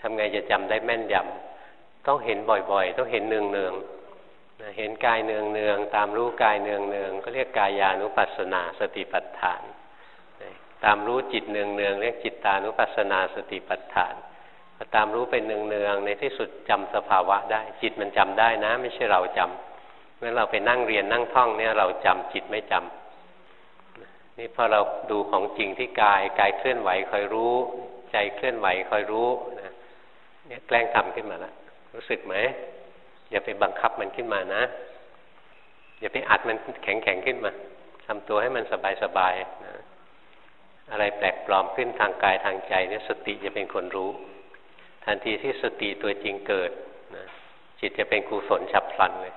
ทำไงจะจำได้แม่นยำต้องเห็นบ่อยๆ ต้องเห็นเนืองๆเห็นกายเนืองๆตามรู้กายเนืองๆก็เรียกกายานุปัสสนาสติปัฏฐาน ตามรู้จิตเนืองๆเรียกจิตตานุปัสสนาสติปัฏฐานตามรู้เป็นเนืองๆในที่สุดจำสภาวะได้ จิตมันจำได้นะ ไม่ใช่เราจำเมื่อเราไปนั่งเรียนนั่งท่องเนี่ยเราจำจิตไม่จำ นี่พอเราดูของจริงที่กายกายเคลื่อนไหวคอยรู้ ใจเคลื่อนไหวคอยรู้นะเนี่ยแกล้งทำขึ้นมาละรู้สึกไหมอย่าไปบังคับมันขึ้นมานะ อย่าไปอัดมันแข็งแข็งขึ้นมาทำตัวให้มันสบายสบายนะอะไรแปลกปลอมขึ้นทางกายทางใจเนี่ยสติจะเป็นคนรู้ ทันทีที่สติตัวจริงเกิดนะจิตจะเป็นกุศลฉับพลันเลย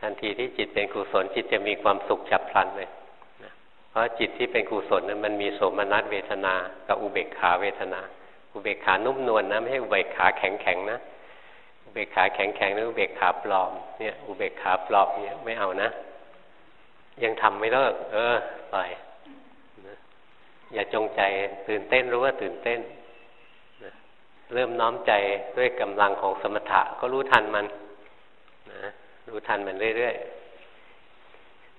ทันทีที่จิตเป็นกุศลจิตจะมีความสุขฉับพลันเลย เพราะจิตที่เป็นกุศลนั้นมันมีโสมนัสเวทนา กับอุเบกขาเวทนา อุเบกขานุ่มนวลนะไม่ใช่อุเบกขาแข็งแข็งนะอุเบกขาแข็งแข็งหรืออุเบกขาปลอมเนี่ยอุเบกขาปลอมเนี่ยไม่เอานะ ยังทำไม่เลิกเออปล่อยอย่าจงใจตื่นเต้นรู้ว่าตื่นเต้นเริ่มน้อมใจด้วยกำลังของสมถะก็รู้ทันมันนะรู้ทันมันเรื่อยๆ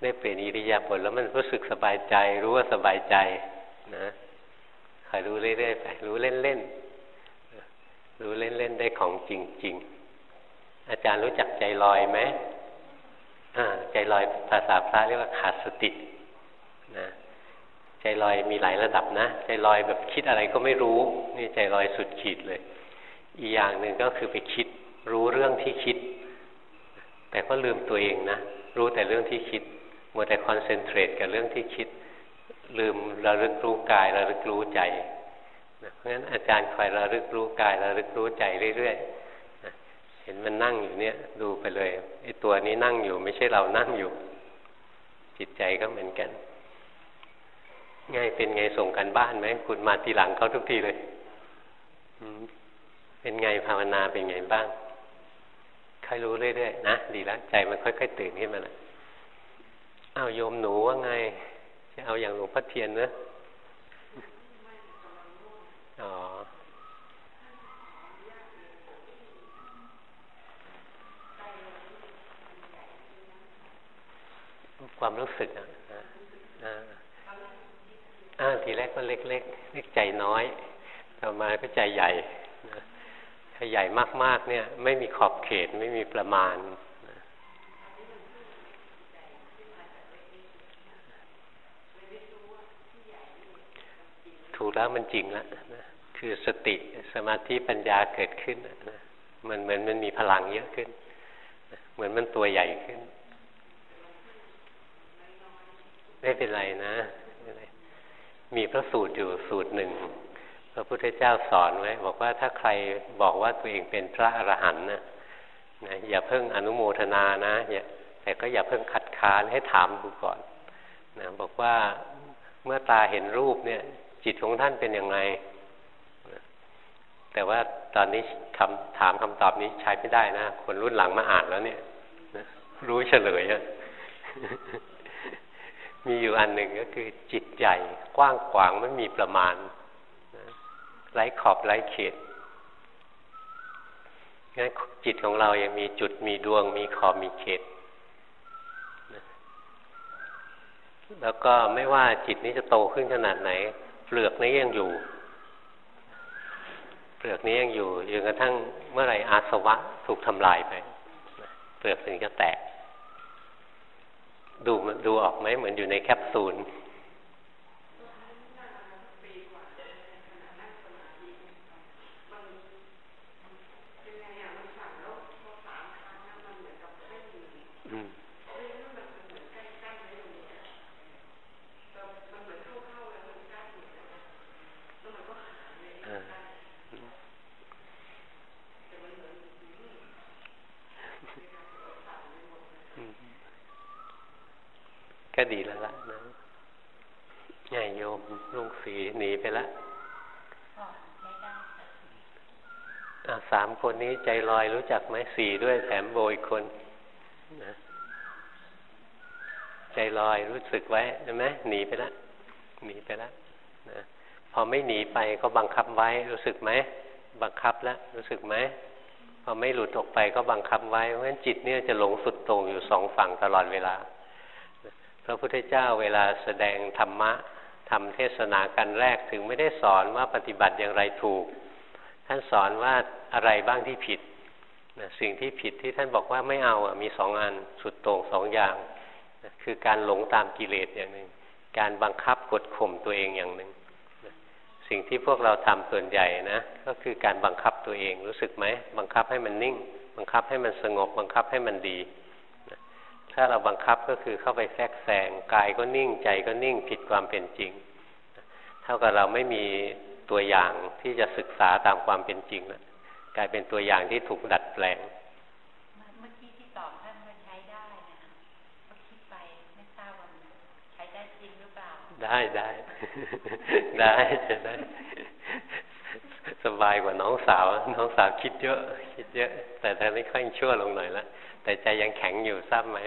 ได้เปลี่ยนอิริยาบถแล้วมันรู้สึกสบายใจ รู้ว่าสบายใจนะคอยรู้เรื่อยๆไปรู้เล่นๆรู้เล่นๆได้ของจริง ๆ อาจารย์รู้จักใจลอยไหมใจลอยภาษาพระเรียกว่าขาดสตินะใจลอยมีหลายระดับนะ ใจลอยแบบคิดอะไรก็ไม่รู้ นี่ใจลอยสุดขีดเลย อีกอย่างหนึ่งก็คือไปคิด รู้เรื่องที่คิด แต่ก็ลืมตัวเองนะ รู้แต่เรื่องที่คิด มัวแต่คอนเซนเทรตกับเรื่องที่คิดลืมระลึกรู้กายระลึกรู้ใจนะเพราะฉะนั้นอาจารย์คอยระลึกรู้กายระลึกรู้ใจเรื่อยๆนะเห็นมันนั่งอยู่เนี่ยดูไปเลยไอ้ตัวนี้นั่งอยู่ ไม่ใช่เรานั่งอยู่ จิตใจก็เหมือนกันง่ายเป็นไงส่งกันบ้านไหมคุณมาทีหลังเขาทุกทีเลยเป็นไงภาวนาเป็นไงบ้างค่อยรู้เรื่อยๆนะดีแล้วใจมันค่อยๆตื่นขึ้นมาแล้ว อ้าวโยมหนูว่าไง จะเอาอย่างหลวงพ่อเทียนเนอะอ๋อความรู้สึกอะอ่าทีแรกก็เล็กๆเล็กใจน้อย ต่อมาก็ใจใหญ่ถ้าใหญ่มากๆ เนี่ย ไม่มีขอบเขตไม่มีประมาณ ถูกแล้วมันจริงแล้วนะคือสติสมาธิปัญญาเกิดขึ้นนะมันเหมือนมันมีพลังเยอะขึ้น เหมือนมันตัวใหญ่ขึ้น ไม่เป็นไรนะ มีพระสูตรอยู่สูตรหนึ่ง พระพุทธเจ้าสอนไว้ บอกว่าถ้าใครบอกว่าตัวเองเป็นพระอรหันต์นะนะอย่าเพิ่งอนุโมทนานะอย่าแต่ก็อย่าเพิ่งคัดค้านให้ถามดูก่อนนะบอกว่าเมื่อตาเห็นรูปเนี่ย จิตของท่านเป็นอยังไงแต่ว่าตอนนี้คำถามคำตอบนี้ใช้ไม่ได้นะ คนรุ่นหลังมาอ่านแล้วเนี่ยรู้เฉลยอะมีอยู่อันหนึ่งก็คือ จิตใหญ่กว้างขวางไม่มีประมาณไร้ขอบไร้เขตงั้นจิตของเรายังมีจุดมีดวง มีขอบมีเขต แล้วก็ไม่ว่าจิตนี้จะโตขึ้นขนาดไหน เปลือกนี้ยังอยู่ เปลือกนี้ยังอยู่จนกระทั่งเมื่อไหร่อาสวะถูกทำลายไป เปลือกถึงจะแตก ดูดูออกไหมเหมือนอยู่ในแคปซูล ก็ดีแล้วล่ะนะไงโยมลุงสีหนีไปละสามคนนี้ใจลอยรู้จักไหมสี่ด้วยแถมโบยคนนะใจลอยรู้สึกไว้ใช่ไหมหนีไปละหนีไปละนะพอไม่หนีไปก็บังคับไว้รู้สึกไหมบังคับแล้วรู้สึกไหมพอไม่หลุดออกไปก็บังคับไว้เพราะฉะนั้นจิตเนี่ยจะหลงสุดตรงอยู่สองฝั่งตลอดเวลา ระพุทธเจ้าเวลาแสดงธรรมะทำเทศนากันแรกถึงไม่ได้สอนว่าปฏิบัติอย่างไรถูก ท่านสอนว่าอะไรบ้างที่ผิดนะสิ่งที่ผิดที่ท่านบอกว่าไม่เอาอะมีสองอันสุดโต่งสองอย่างนะคือการหลงตามกิเลสอย่างหนึ่งการบังคับกดข่มตัวเองอย่างหนึ่งนะสิ่งที่พวกเราทำส่วนใหญ่นะก็คือการบังคับตัวเองรู้สึกไหมบังคับให้มันนิ่ง บังคับให้มันสงบ บังคับให้มันดี ถ้าเราบังคับก็คือเข้าไปแทรกแซงกายก็นิ่งใจก็นิ่งผิดความเป็นจริง เท่ากับเราไม่มีตัวอย่างที่จะศึกษาตามความเป็นจริงแล้วกลายเป็นตัวอย่างที่ถูกดัดแปลงเมื่อกี้ที่ตอบท่านว่าใช้ได้นะก็คิดไปไม่ทราบว่าใช้ได้จริงหรือเปล่า ได้ได้ ได้จะได้ สบายกว่าน้องสาว น้องสาวคิดเยอะ คิดเยอะ แต่เธอไม่ค่อยชั่วลงหน่อยละ แต่ใจยังแข็งอยู่ทราบไหม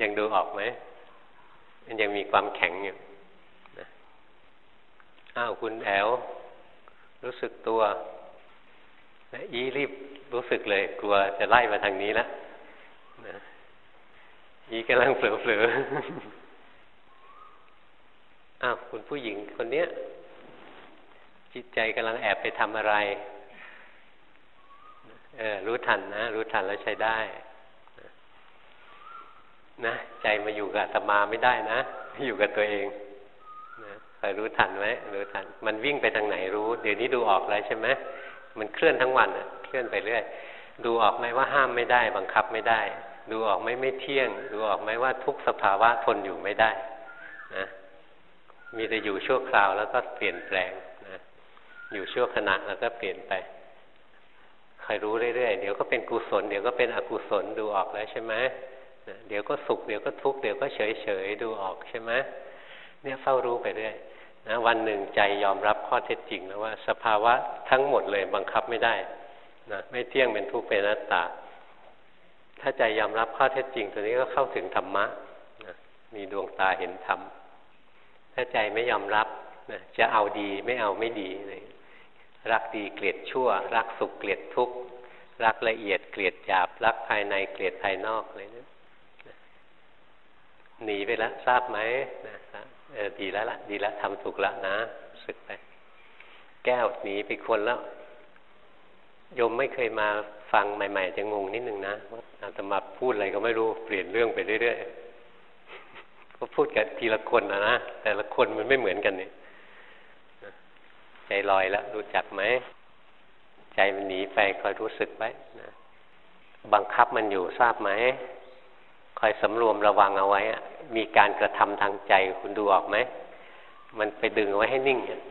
ยังดูออกไหมมันยังมีความแข็งอยู่นะอ้าวคุณแอลรู้สึกตัวนะอีรีบรู้สึกเลย กลัวจะไล่มาทางนี้แล้วนะอีกำลังเผลอๆอ้าวคุณผู้หญิงคนเนี้ย จิตใจกำลังแอบไปทำอะไร เออรู้ทันนะ รู้ทันแล้วใช้ได้ นะใจมาอยู่กับธรรมาไม่ได้นะ อยู่กับตัวเองนะคอยรู้ทันไหมรู้ทัน มันวิ่งไปทางไหนรู้ เดี๋ยวนี้ดูออกแล้วใช่ไหมมันเคลื่อนทั้งวันอะเคลื่อนไปเรื่อยดูออกไหมว่าห้ามไม่ได้ บังคับไม่ได้ ดูออกไหมไม่เที่ยง ดูออกไหมว่าทุกสภาวะทนอยู่ไม่ได้นะมีแต่อยู่ชั่วคราวแล้วก็เปลี่ยนแปลงนะอยู่ชั่วขณะแล้วก็เปลี่ยนไป คอยรู้เรื่อยๆ เดี๋ยวก็เป็นกุศล เดี๋ยวก็เป็นอกุศลดูออกแล้วใช่ไหมเดี๋ยวก็สุข เดี๋ยวก็ทุกข์ เดี๋ยวก็เฉยเฉยดูออกใช่ไหมเนี่ยเฝ้ารู้ไปเรื่อยนะวันหนึ่งใจยอมรับข้อเท็จจริงแล้วว่า สภาวะทั้งหมดเลยบังคับไม่ได้นะไม่เที่ยงเป็นทุกข์เป็นนัตตา ถ้าใจยอมรับข้อเท็จจริง ตัวนี้ก็เข้าถึงธรรมะนะมีดวงตาเห็นธรรม ถ้าใจไม่ยอมรับนะจะเอาดีไม่เอาไม่ดีเลย รักดีเกลียดชั่ว รักสุขเกลียดทุกข์รักละเอียดเกลียดหยาบ รักภายในเกลียดภายนอกเลยนะหนีไปแล้วทราบไหมนะเออดีแล้วละดีแล้วทำถูกแล้วนะสึกไป แก้วหนีไปคนแล้วโยมไม่เคยมาฟังใหม่ ๆ จะงงนิดนึงนะว่าอาตมาพูดอะไรก็ไม่รู้เปลี่ยนเรื่องไปเรื่อยๆก็พูดกันทีละคนนะนะแต่ละคนมันไม่เหมือนกันเนี่ย ใจลอยแล้วรู้จักไหม ใจมันหนีไปคอยรู้สึกไว้นะบังคับมันอยู่ทราบไหมคอยสำรวมระวังเอาไว้มีการกระทำทางใจคุณดูออกไหม มันไปดึงไว้ให้นิ่งเนี่ย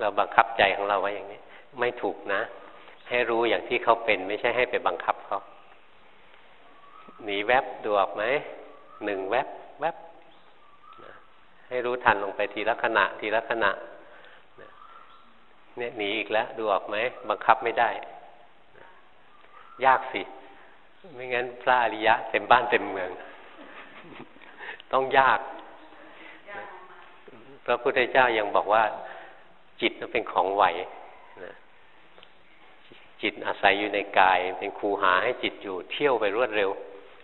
เราบังคับใจของเราไว้อย่างนี้ ไม่ถูกนะ ให้รู้อย่างที่เขาเป็น ไม่ใช่ให้ไปบังคับเขาหนีแวบดูออกไหมหนึ่งแวบ ให้รู้ทันลงไปทีละขณะ ทีละขณะเนี่ยหนีอีกแล้ว ดูออกไหมบังคับไม่ได้ ยากสิ ไม่งั้นพระอริยะ เต็มบ้านเต็มเมือง ต้องยาก พระพุทธเจ้ายังบอกว่า จิตเป็นของไหวนะจิตอาศัยอยู่ในกาย เป็นครูหาให้จิตอยู่เที่ยวไปรวดเร็ว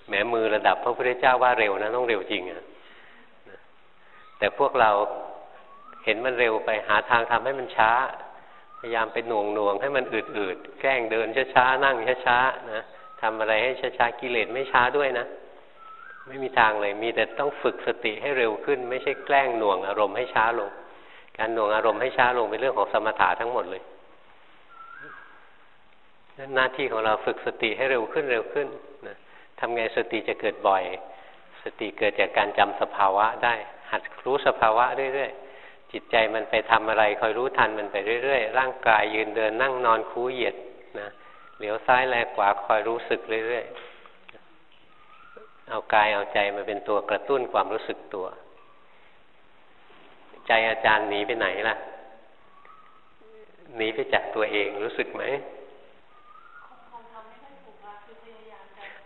แม้มือระดับพระพุทธเจ้าว่าเร็วนะ ต้องเร็วจริงอะ แต่พวกเราเห็นมันเร็วไปหาทางทำให้มันช้า พยายามไปหน่วงหน่วงให้มันอืดอืดแกล้งเดินช้าๆนั่งช้าๆนะทำอะไรให้ช้าๆกิเลสไม่ช้าด้วยนะ ไม่มีทางเลยมีแต่ต้องฝึกสติให้เร็วขึ้น ไม่ใช่แกล้งหน่วงอารมณ์ให้ช้าลง การหน่วงอารมณ์ให้ช้าลงเป็นเรื่องของสมถะทั้งหมดเลยหน้าที่ของเราฝึกสติให้เร็วขึ้นเร็วขึ้นนะทำไงสติจะเกิดบ่อย สติเกิดจากการจำสภาวะได้ หัดรู้สภาวะเรื่อยๆ จิตใจมันไปทำอะไรคอยรู้ทันมันไปเรื่อยๆ ร่างกายยืนเดินนั่งนอนคูเหยียดนะเหลียวซ้ายแลขวาคอยรู้สึกเรื่อยๆ เอากายเอาใจมาเป็นตัวกระตุ้นความรู้สึกตัว ใจอาจารย์หนีไปไหนล่ะหนีไปจากตัวเองรู้สึกไหม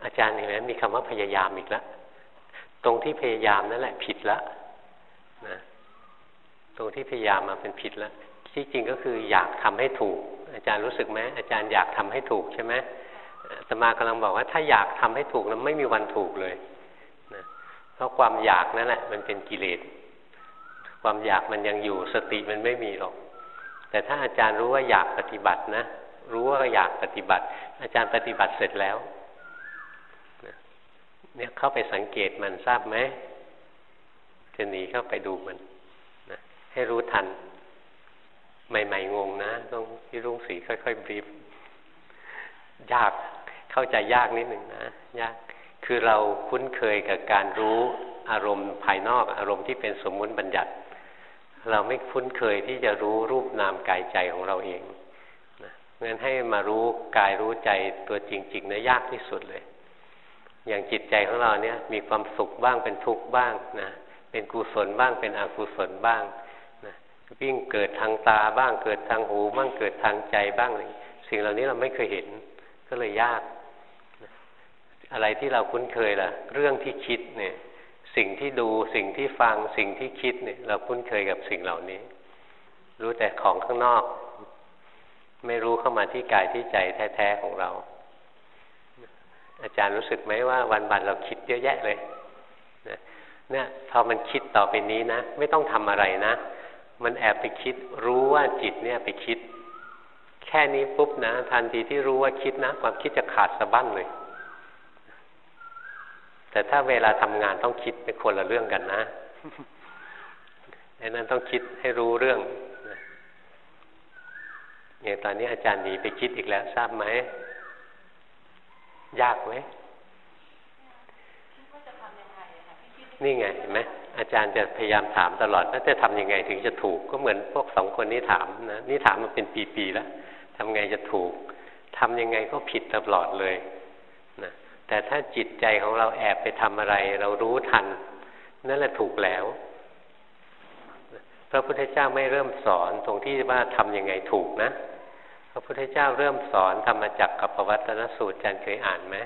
อาจารย์เห็นไหมมีคำว่าพยายามอีกแล้วตรงที่พยายามนั่นแหละผิดละ ตรงที่พยายามมาเป็นผิดแล้วที่จริงก็คืออยากทำให้ถูก อาจารย์รู้สึกไหมอาจารย์อยากทำให้ถูกใช่ไหมตมากำลังบอกว่าถ้าอยากทำให้ถูกนั้นไม่มีวันถูกเลยนะเพราะความอยากนั่นแหละมันเป็นกิเลสความอยากมันยังอยู่สติมันไม่มีหรอก แต่ถ้าอาจารย์รู้ว่าอยากปฏิบัตินะ รู้ว่าอยากปฏิบัติ อาจารย์ปฏิบัติเสร็จแล้วเนี่ยเข้าไปสังเกตมันทราบไหมจะหนีเข้าไปดูมัน ให้รู้ทัน ใหม่ ๆ งงนะ ต้องที่รุ่งสีค่อยๆบรีฟยากเข้าใจยากนิดหนึ่งนะยากคือเราคุ้นเคยกับการรู้อารมณ์ภายนอกอารมณ์ที่เป็นสมมุติบัญญัติ เราไม่คุ้นเคยที่จะรู้รูปนามกายใจของเราเองนะงั้นให้มารู้กายรู้ใจตัวจริงๆนะยากที่สุดเลย อย่างจิตใจของเราเนี่ย มีความสุขบ้างเป็นทุกข์บ้างนะเป็นกุศลบ้างเป็นอกุศลบ้าง วิ่งเกิดทางตาบ้างเกิดทางหูบ้างเกิดทางใจบ้างสิ่งเหล่านี้เราไม่เคยเห็น ก็เลยยาก อะไรที่เราคุ้นเคยล่ะ เรื่องที่คิดเนี่ย สิ่งที่ดูสิ่งที่ฟังสิ่งที่คิดเนี่ย เราคุ้นเคยกับสิ่งเหล่านี้ รู้แต่ของข้างนอก ไม่รู้เข้ามาที่กายที่ใจแท้ๆของเรา อาจารย์รู้สึกไหมว่า วันวันเราคิดเยอะแยะเลยเนี่ยพอมันคิดต่อไปนี้นะ ไม่ต้องทำอะไรนะ มันแอบไปคิด รู้ว่าจิตเนี่ยไปคิด แค่นี้ปุ๊บนะทันทีที่รู้ว่าคิดนะ ความคิดจะขาดสะบั้นเลย แต่ถ้าเวลาทำงานต้องคิดเป็นคนละเรื่องกันนะไอ้นั้นต้องคิดให้รู้เรื่องอย่างตอนนี้อาจารย์หนีไปคิดอีกแล้วทราบไหม ยากไหมนี่ไงเห็นไหม อาจารย์จะพยายามถามตลอดว่าจะทำยังไงถึงจะถูก ก็เหมือนพวกสองคนนี้ถามนะนี่ถามมาเป็นปีๆแล้วทำไงจะถูกทำยังไงก็ผิดตลอดเลยนะแต่ถ้าจิตใจของเราแอบไปทำอะไร เรารู้ทัน นั่นแหละถูกแล้วพระพุทธเจ้าไม่เริ่มสอนตรงที่ว่าทํำยังไงถูกนะ พระพุทธเจ้าเริ่มสอนธรรมจักรกับปวัตนสูตรอาจารย์เคยอ่านไหม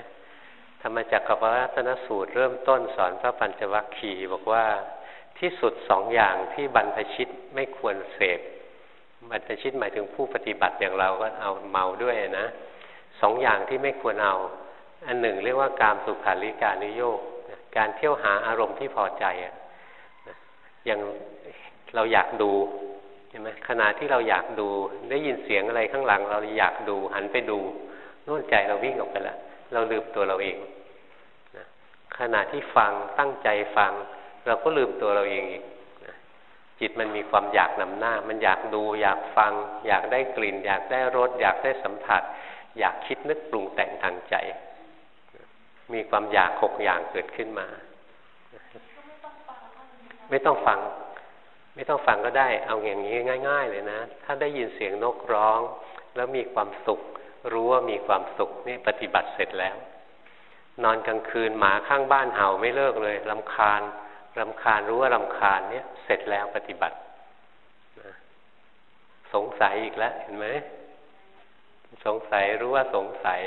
ธรรมจักรกับปวัตนสูตรเริ่มต้นสอนพระปัญจวัคคีย์บอกว่าที่สุดสองอย่างที่บรรพชิตไม่ควรเสพบรรพชิตหมายถึงผู้ปฏิบัติอย่างเราก็เอาเมาด้วยนะสองอย่างที่ไม่ควรเอา อันหนึ่งเรียกว่าการสุขาริการนิโยกการเที่ยวหาอารมณ์ที่พอใจอะอย่างเราอยากดูเห็นไหมขณะที่เราอยากดูได้ยินเสียงอะไรข้างหลัง เราอยากดูหันไปดูนู่นใจเราวิ่งออกไปแล้ว เราลืมตัวเราเองขณะที่ฟังตั้งใจฟัง เราก็ลืมตัวเราเองอีกจิตมันมีความอยากนำหน้า มันอยากดู อยากฟัง อยากได้กลิ่น อยากได้รสอยากได้สัมผัส อยากคิดนึกปรุงแต่งทางใจ มีความอยากหกอย่างเกิดขึ้นมา ไม่ต้องฟัง ไม่ต้องฟังก็ได้ เอาอย่างนี้ง่าย ๆ เลยนะ ถ้าได้ยินเสียงนกร้อง แล้วมีความสุข รู้ว่ามีความสุขนี่ปฏิบัติเสร็จแล้ว นอนกลางคืนหมาข้างบ้านเห่าไม่เลิกเลยลำคาญรำคาญรู้ว่ารำคาญเนี่ยเสร็จแล้วปฏิบัติสงสัยอีกแล้วเห็นไหมสงสัยรู้ว่าสงสัย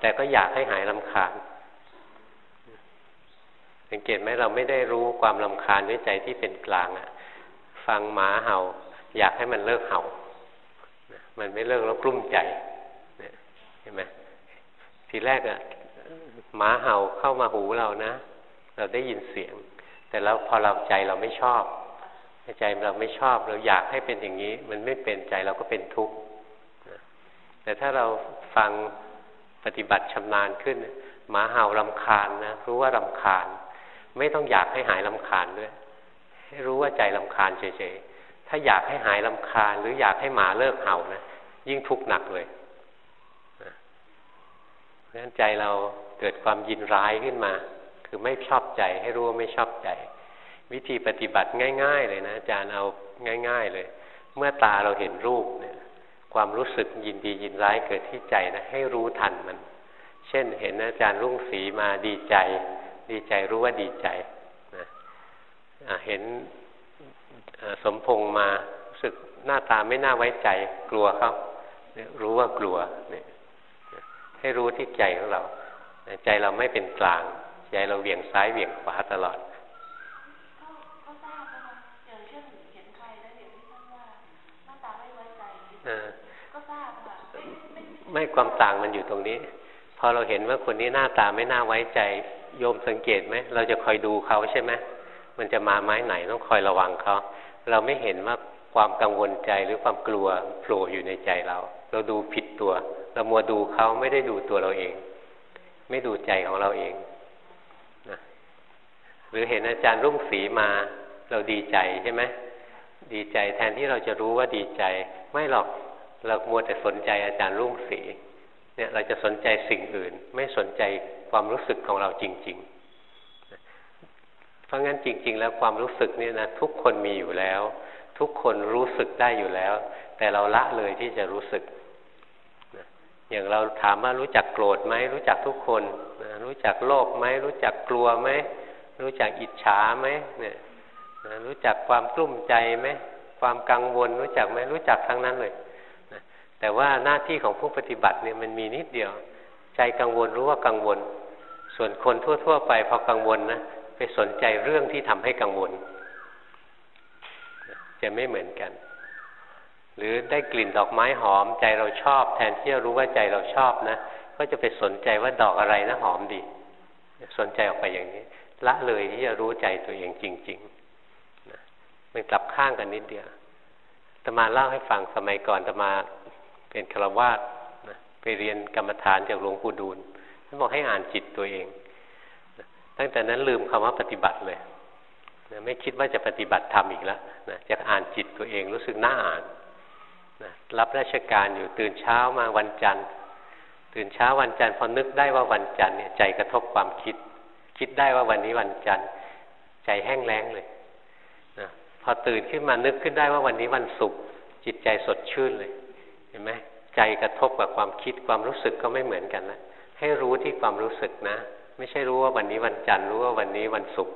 แต่ก็อยากให้หายรำคาญสังเกตไหมเราไม่ได้รู้ความรำคาญด้วยใจที่เป็นกลางอะฟังหมาเห่า อยากให้มันเลิกเห่า มันไม่เลิกแล้วกลุ้มใจเห็นไหมทีแรกอะหมาเห่าเข้ามาหูเรานะ เราได้ยินเสียง แต่แล้วพอเราใจเราไม่ชอบใจเราไม่ชอบ เราอยากให้เป็นอย่างนี้ มันไม่เป็นใจเราก็เป็นทุกข์แต่ถ้าเราฟังปฏิบัติชำนาญขึ้น หมาเห่ารำคาญนะรู้ว่ารำคาญ ไม่ต้องอยากให้หายรำคาญด้วย ให้รู้ว่าใจรำคาญเฉยๆ ถ้าอยากให้หายรำคาญ หรืออยากให้หมาเลิกเห่านะยิ่งทุกข์หนักเลยเพราะฉะนั้นใจเราเกิดความยินร้ายขึ้นมา คือไม่ชอบใจให้รู้ว่าไม่ชอบใจ วิธีปฏิบัติง่าย ๆ เลยนะอาจารย์เอาง่าย ๆ เลย เมื่อตาเราเห็นรูปเนี่ย ความรู้สึกยินดียินร้ายเกิดที่ใจนะให้รู้ทันมัน เช่นเห็นอาจารย์รุ่งสีมาดีใจ ดีใจรู้ว่าดีใจนะเห็น สมพงษ์มารู้สึกหน้าตาไม่น่าไว้ใจ กลัวเขารู้ว่ากลัวเนี่ยให้รู้ที่ใจของเรา ใจเราไม่เป็นกลาง ใจเราเวียงซ้ายเวียงขวาตลอดไม่ความต่างมันอยู่ตรงนี้ พอเราเห็นว่าคนนี้หน้าตาไม่น่าไว้ใจ โยมสังเกตไหมเราจะคอยดูเขาใช่ไหมมันจะมาไม้ไหนต้องคอยระวังเขา เราไม่เห็นว่าความกังวลใจหรือความกลัวโผล่อยู่ในใจเรา เราดูผิดตัว เรามัวดูเขาไม่ได้ดูตัวเราเอง ไม่ดูใจของเราเองนะหรือเห็นอาจารย์รุ่งสีมา เราดีใจใช่ไหมดีใจแทนที่เราจะรู้ว่าดีใจ ไม่หรอกเรามัวแต่สนใจอาจารย์รุ่งสีเนี่ยเราจะสนใจสิ่งอื่น ไม่สนใจความรู้สึกของเราจริง ๆ เพราะงั้นจริง ๆ แล้วความรู้สึกเนี่ยนะทุกคนมีอยู่แล้ว ทุกคนรู้สึกได้อยู่แล้ว แต่เราละเลยที่จะรู้สึกอย่างเราถามว่ารู้จักโกรธไหมรู้จักทุกคนนะรู้จักโลภไหมรู้จักกลัวไหมรู้จักอิจฉาไหมเนี่ยนะรู้จักความกลุ้มใจไหมความกังวลรู้จักไหมรู้จักทั้งนั้นเลยนะแต่ว่าหน้าที่ของผู้ปฏิบัติเนี่ยมันมีนิดเดียว ใจกังวลรู้ว่ากังวล ส่วนคนทั่ว ๆ ไปพอกังวลนะ ไปสนใจเรื่องที่ทำให้กังวล จะไม่เหมือนกัน หรือได้กลิ่นดอกไม้หอม ใจเราชอบ แทนที่จะรู้ว่าใจเราชอบนะ ก็จะไปสนใจว่าดอกอะไรนะหอมดี สนใจออกไปอย่างนี้ ละเลยที่จะรู้ใจตัวเองจริงๆนะมันกลับข้างกันนิดเดียวตมาเล่าให้ฟังสมัยก่อนตมาเป็นฆราวาสนะไปเรียนกรรมฐานจากหลวงปู่ดูลท่านบอกให้อ่านจิตตัวเอง ตั้งแต่นั้นลืมคำว่าปฏิบัติเลยนะไม่คิดว่าจะปฏิบัติธรรมอีกแล้วนะจะอ่านจิตตัวเองรู้สึกน่าอ่านนะรับราชการอยู่ตื่นเช้ามาวันจันทร์ ตื่นเช้าวันจันทร์พอนึกได้ว่าวันจันทร์เนี่ยใจกระทบความคิด คิดได้ว่าวันนี้วันจันทร์ ใจแห้งแล้งเลยนะพอตื่นขึ้นมานึกขึ้นได้ว่าวันนี้วันศุกร์จิตใจสดชื่นเลย เห็นไหมใจกระทบกับความคิดความรู้สึกก็ไม่เหมือนกันแล้วให้รู้ที่ความรู้สึกนะ ไม่ใช่รู้ว่าวันนี้วันจันทร์รู้ว่าวันนี้วันศุกร์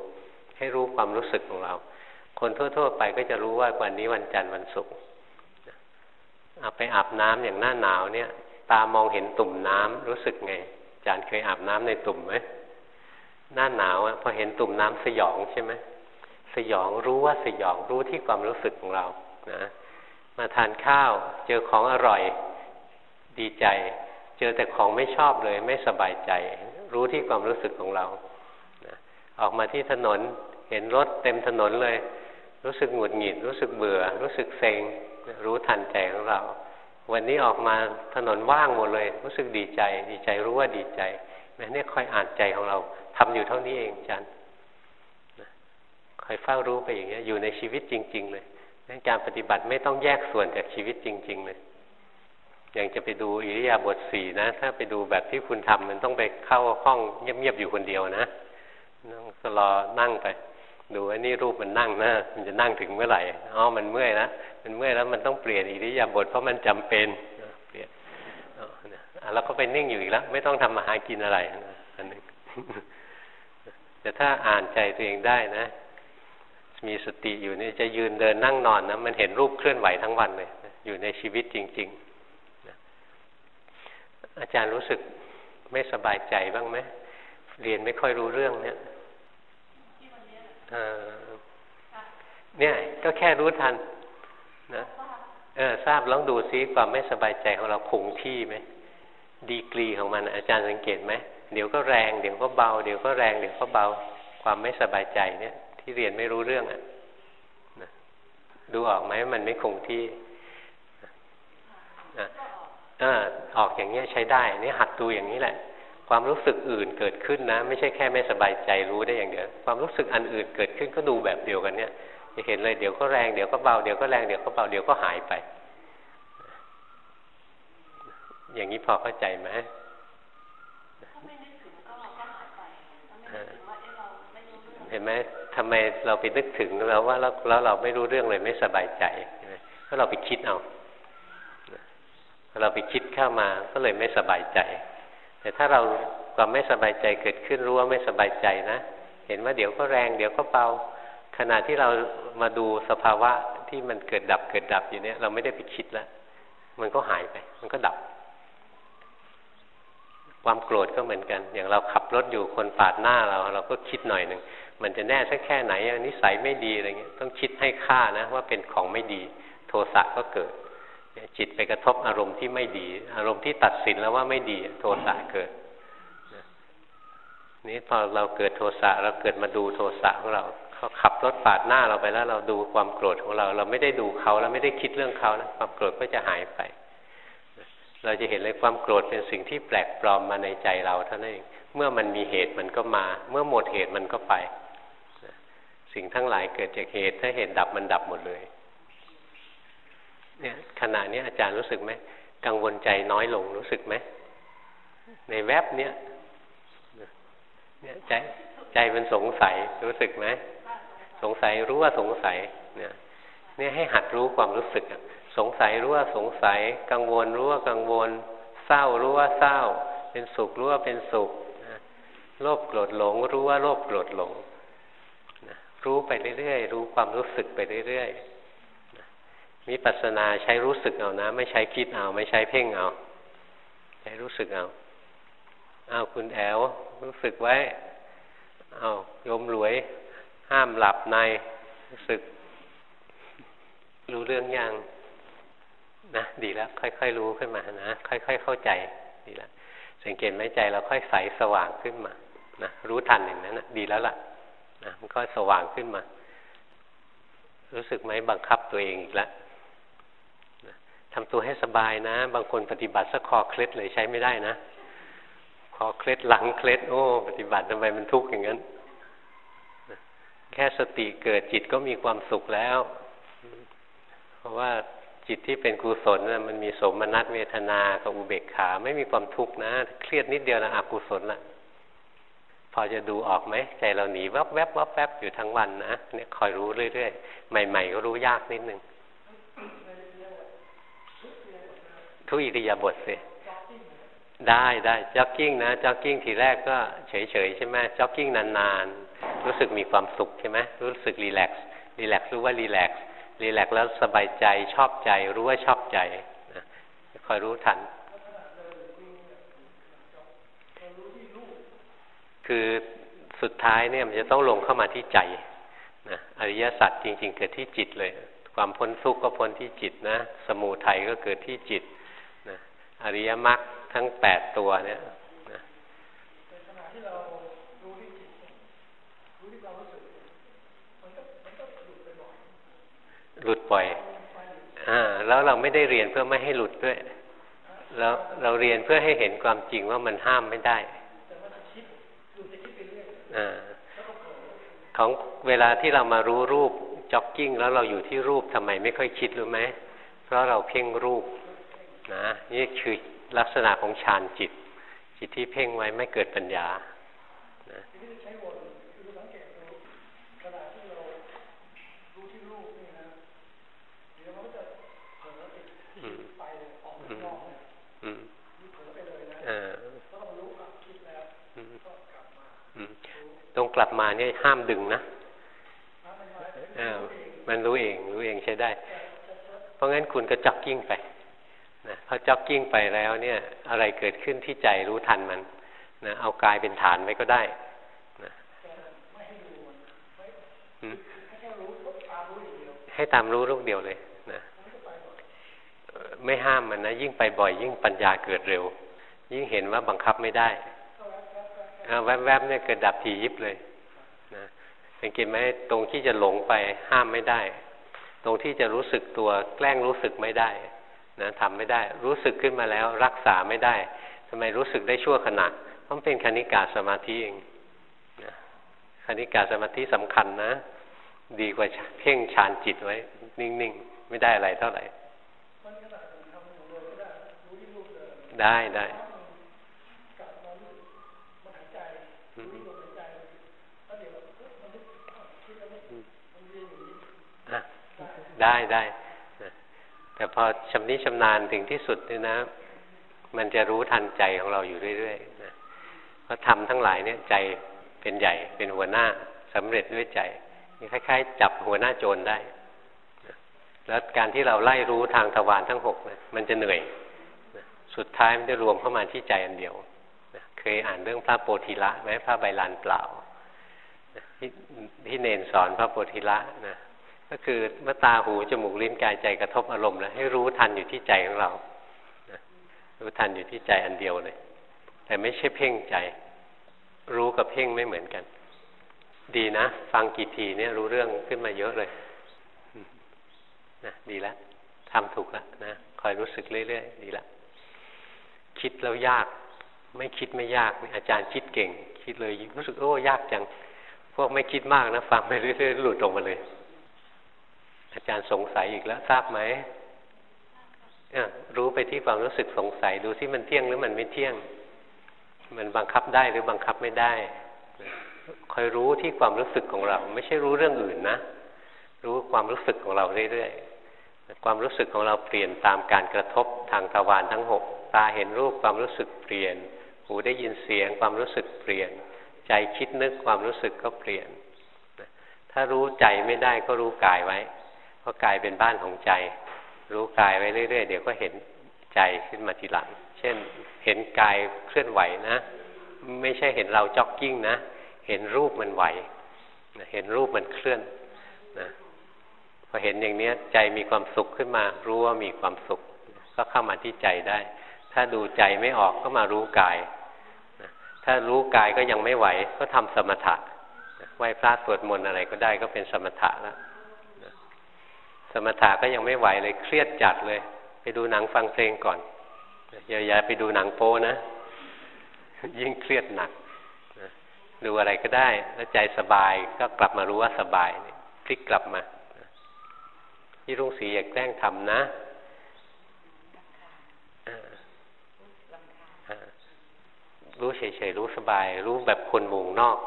ให้รู้ความรู้สึกของเรา คนทั่ว ๆ ไปก็จะรู้ว่าวันนี้วันจันทร์วันศุกร์เอาไปอาบน้ำอย่างหน้าหนาวเนี่ย ตามองเห็นตุ่มน้ำรู้สึกไงจารย์เคยอาบน้ำในตุ่มไหมหน้าหนาวอะพอเห็นตุ่มน้ำสยองใช่ไหมสยองรู้ว่าสยองรู้ที่ความรู้สึกของเรานะมาทานข้าวเจอของอร่อยดีใจ เจอแต่ของไม่ชอบเลยไม่สบายใจ รู้ที่ความรู้สึกของเรานะออกมาที่ถนนเห็นรถเต็มถนนเลย รู้สึกหงุดหงิด รู้สึกเบื่อ รู้สึกเซ็งรู้ทันใจของเรา วันนี้ออกมาถนนว่างหมดเลย รู้สึกดีใจ ดีใจรู้ว่าดีใจนี่คอยอ่านใจของเราทำอยู่เท่านี้เองจันคอยเฝ้ารู้ไปอย่างเงี้ยอยู่ในชีวิตจริง ๆ เลยการปฏิบัติไม่ต้องแยกส่วนจากชีวิตจริง ๆ เลย อย่างจะไปดูอิริยาบถสี่นะ ถ้าไปดูแบบที่คุณทำมันต้องไปเข้าห้องเงียบๆอยู่คนเดียวนะนั่งรอนั่งไป ดูว่านี่รูปมันนั่งนะมันจะนั่งถึงเมื่อไหร่อ๋อมันเมื่อยแล้วมันเมื่อยแล้วมันต้องเปลี่ยนอิริยาบถเพราะมันจำเป็นเปลี่ยนแล้วก็ไปนิ่งอยู่อีกแล้ว ไม่ต้องทำมาหากินอะไรอันนึงแต่ถ้าอ่านใจตัวเองได้นะ มีสติอยู่นี่จะยืนเดินนั่งนอนนะมันเห็นรูปเคลื่อนไหวทั้งวันเลย อยู่ในชีวิตจริง ๆ อาจารย์รู้สึกไม่สบายใจบ้างไหมเรียนไม่ค่อยรู้เรื่องเนี่ยเนี่ยก็แค่รู้ทันนะเออทราบลองดูซิความไม่สบายใจของเราคงที่ไหมดีกรีของมันอาจารย์สังเกตไหมเดี๋ยวก็แรงเดี๋ยวก็เบาเดี๋ยวก็แรงเดี๋ยวก็เบาความไม่สบายใจเนี่ย ที่เรียนไม่รู้เรื่องอะดูออกไหมมันไม่คงที่ อออกอย่างเงี้ยใช้ได้นี่หัดดูอย่างนี้แหละ ความรู้สึกอื่นเกิดขึ้นนะ ไม่ใช่แค่ไม่สบายใจรู้ได้อย่างเดียวความรู้สึกอันอื่นเกิดขึ้นก็ดูแบบเดียวกันเนี่ยจะเห็นเลยเดี๋ยวก็แรงเดี๋ยวก็เบาเดี๋ยวก็แรงเดี๋ยวก็เบาเดี๋ยวก็หายไป อย่างนี้พอเข้าใจไหมเห็นไหมทำไมเราไปนึกถึงแล้วว่าแล้วเราไม่รู้เรื่องเลยไม่สบายใจเพราะเราไปคิดเอา เราไปคิดเข้ามาก็เลยไม่สบายใจ แต่ถ้าเราความไม่สบายใจเกิดขึ้นรู้ว่าไม่สบายใจนะ เห็นว่าเดี๋ยวก็แรง เดี๋ยวก็เบาขณะที่เรามาดูสภาวะที่มันเกิดดับเกิดดับอยู่เนี่ย เราไม่ได้ไปคิดแล้วมันก็หายไป มันก็ดับ ความโกรธก็เหมือนกัน อย่างเราขับรถอยู่คนปาดหน้าเรา เราก็คิดหน่อยหนึ่งมันจะแน่สักแค่ไหนนิสัยไม่ดีอะไรเงี้ยต้องคิดให้ค่านะ ว่าเป็นของไม่ดี โทสะก็เกิด จิตไปกระทบอารมณ์ที่ไม่ดี อารมณ์ที่ตัดสินแล้วว่าไม่ดีโทสะเกิดนี่พอเราเกิดโทสะเราเกิดมาดูโทสะของเราเขาขับรถปาดหน้าเราไปแล้ว เราดูความโกรธของเรา เราไม่ได้ดูเขาแล้วไม่ได้คิดเรื่องเขานะความโกรธก็จะหายไป เราจะเห็นเลยความโกรธเป็นสิ่งที่แปลกปลอมมาในใจเราเท่านั้นเองเมื่อมันมีเหตุมันก็มา เมื่อหมดเหตุมันก็ไป สิ่งทั้งหลายเกิดจากเหตุถ้าเหตุดับมันดับหมดเลย เนี่ยขณะนี้อาจารย์รู้สึกไหมกังวลใจน้อยลงรู้สึกไหมในแวบเนี้ยเนี่ยใจใจมันสงสัยรู้สึกไหมสงสัยรู้ว่าสงสัยเนี่ยเนี่ยให้หัดรู้ความรู้สึกสงสัยรู้ว่าสงสัย กังวลรู้ว่ากังวล เศร้ารู้ว่าเศร้า เป็นสุขรู้ว่าเป็นสุขโลภโกรธหลง รู้ว่าโลภโกรธหลงรู้ไปเรื่อยๆรู้ความรู้สึกไปเรื่อยๆ มิปัสนาใช้รู้สึกเอานะ ไม่ใช้คิดเอา ไม่ใช้เพ่งเอา ใช้รู้สึกเอาเอาคุณแอลรู้สึกไว้เอาโยมรวย ห้ามหลับในรู้สึก รู้เรื่องยังนะดีแล้ว ค่อยๆรู้ขึ้นมานะค่อย ๆ เข้าใจดีแล้วสังเกตไหมใจเราค่อยใสสว่างขึ้นมานะรู้ทันอย่างนั้นนะดีแล้วล่ะนะมันก็สว่างขึ้นมา รู้สึกไหมบังคับตัวเองอีกแล้ว ทำตัวให้สบายนะ บางคนปฏิบัติสักคอเคล็ดเลยใช้ไม่ได้นะคอเคล็ดหลังเคล็ดโอ้ ปฏิบัติทำไมมันทุกข์อย่างนั้น แค่สติเกิดจิตก็มีความสุขแล้ว เพราะว่าจิตที่เป็นกุศลนะมันมีสมนัตเวทนากับอุเบกขา ไม่มีความทุกข์นะ เครียดนิดเดียวนะอกุศลละพอจะดูออกไหมใจเราหนีวับแวบวับแวบอยู่ทั้งวันนะเนี่ยคอยรู้เรื่อยๆใหม่ ๆ ก็รู้ยากนิดนึง ทุกอิริยาบถสิได้ได้จ็อกกิ้งนะจ็อกกิ้งทีแรกก็เฉยๆใช่ไหมจ็อกกิ้งนานๆ รู้สึกมีความสุขใช่ไหมรู้สึก relax relax รู้ว่า relax relax แล้วสบายใจชอบใจ รู้ว่าชอบใจนะคอยรู้ทัน คือสุดท้ายเนี่ยมันจะต้องลงเข้ามาที่ใจนะอริยสัจจริง ๆ เกิดที่จิตเลย ความพ้นทุกข์ก็พ้นที่จิตนะ สมูทัยก็เกิดที่จิต อริยมรรคทั้งแปดตัวเนี่ยหลุดบ่อย อ่า แล้วเราไม่ได้เรียนเพื่อไม่ให้หลุดด้วยแล้วเราเรียนเพื่อให้เห็นความจริงว่ามันห้ามไม่ได้อของเวลาที่เรามารู้รูปจ็อกกิ้ง แล้วเราอยู่ที่รูปทำไมไม่ค่อยคิดรู้ไหม เพราะเราเพ่งรูป นะนี่คือลักษณะของฌานจิต จิตที่เพ่งไว้ไม่เกิดปัญญานะตรงกลับมาเนี่ยห้ามดึงนะมันรู้เอง รู้เองใช้ได้ เพราะงั้นคุณก็จ็อกกิ้งไป นะพอจ็อกกิ้งไปแล้วเนี่ย อะไรเกิดขึ้นที่ใจรู้ทันมันนะเอากายเป็นฐานไว้ก็ได้นะให้ตามรู้ลูกเดียวเลยนะไม่ห้ามมันนะ ยิ่งไปบ่อย ยิ่งปัญญาเกิดเร็ว ยิ่งเห็นว่าบังคับไม่ได้แวบๆเนี่ยเกิดดับทียิบเลยนะสังเกตไหมตรงที่จะหลงไปห้ามไม่ได้ ตรงที่จะรู้สึกตัวแกล้งรู้สึกไม่ได้ นะทำไม่ได้ รู้สึกขึ้นมาแล้วรักษาไม่ได้ทำไมรู้สึกได้ชั่วขณะเพราะเป็นคณิกาสมาธิเองนะคณิกาสมาธิสำคัญนะ ดีกว่าเพ่งฌานจิตไว้ นิ่งๆ ไม่ได้อะไรเท่าไหร่ ได้ได้ได้ได้ แต่พอชำนิชำนาญถึงที่สุดนี่นะ มันจะรู้ทันใจของเราอยู่เรื่อยๆนะเพราะทำทั้งหลายเนี่ยใจเป็นใหญ่เป็นหัวหน้าสำเร็จด้วยใจคล้ายๆ จับหัวหน้าโจรได้แล้วการที่เราไล่รู้ทางทวารทั้งหกนะมันจะเหนื่อยนะสุดท้ายมันจะรวมเข้ามาที่ใจอันเดียวนะเคยอ่านเรื่องพระโพธิละไหมพระใบลานเปล่านะที่ที่เนนสอนพระโพธิละนะ ก็คือเมื่อตาหูจมูกลิ้นกายใจกระทบอารมณ์แล้วให้รู้ทันอยู่ที่ใจของเรารู้ทันอยู่ที่ใจอันเดียวเลย แต่ไม่ใช่เพ่งใจ รู้กับเพ่งไม่เหมือนกัน ดีนะ ฟังกี่ทีเนี่ยรู้เรื่องขึ้นมาเยอะเลยนะดีแล้วทำถูกแล้วนะคอยรู้สึกเรื่อยๆดีแล้วคิดแล้วยาก ไม่คิดไม่ยากอาจารย์คิดเก่ง คิดเลยรู้สึกโอ้ยากจัง พวกไม่คิดมากนะ ฟังไปเรื่อยๆหลุดออกมาเลย อาจารย์สงสัยอีกแล้วทราบไหมรู้ไปที่ความรู้สึกสงสัยดูที่มันเที่ยงหรือมันไม่เที่ยง มันบังคับได้หรือบังคับไม่ได้คอยรู้ที่ความรู้สึกของเรา ไม่ใช่รู้เรื่องอื่นนะ รู้ความรู้สึกของเราเรื่อยๆความรู้สึกของเราเปลี่ยนตามการกระทบทางทวารทั้งหกตาเห็นรูปความรู้สึกเปลี่ยน หูได้ยินเสียงความรู้สึกเปลี่ยน ใจคิดนึกความรู้สึกก็เปลี่ยน ถ้ารู้ใจไม่ได้ก็รู้กายไว้ เพราะกายเป็นบ้านของใจ รู้กายไว้เรื่อยๆเดี๋ยวก็เห็นใจขึ้นมาทีหลัง เช่น เห็นกายเคลื่อนไหวนะ ไม่ใช่เห็นเราจ็อกกิ้งนะ เห็นรูปมันไหว เห็นรูปมันเคลื่อนนะพอเห็นอย่างนี้ใจมีความสุขขึ้นมา รู้ว่ามีความสุข ก็เข้ามาที่ใจได้ ถ้าดูใจไม่ออกก็มารู้กายถ้ารู้กายก็ยังไม่ไหว ก็ทำสมถะไหว้พระสวดมนต์อะไรก็ได้ก็เป็นสมถะแล้ว สมถะก็ยังไม่ไหวเลยเครียดจัดเลย ไปดูหนังฟังเพลงก่อนอย่าอย่าไปดูหนังโป้นะ ยิ่งเครียดหนักดูอะไรก็ได้ แล้วใจสบายก็กลับมารู้ว่าสบายพลิกกลับมาที่รุ่งศรีอยากแกล้งทำนะรู้เฉยๆรู้สบาย รู้แบบคนวงนอก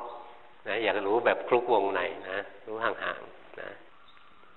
นะ อยากรู้แบบคลุกวงในนะ รู้ห่างๆ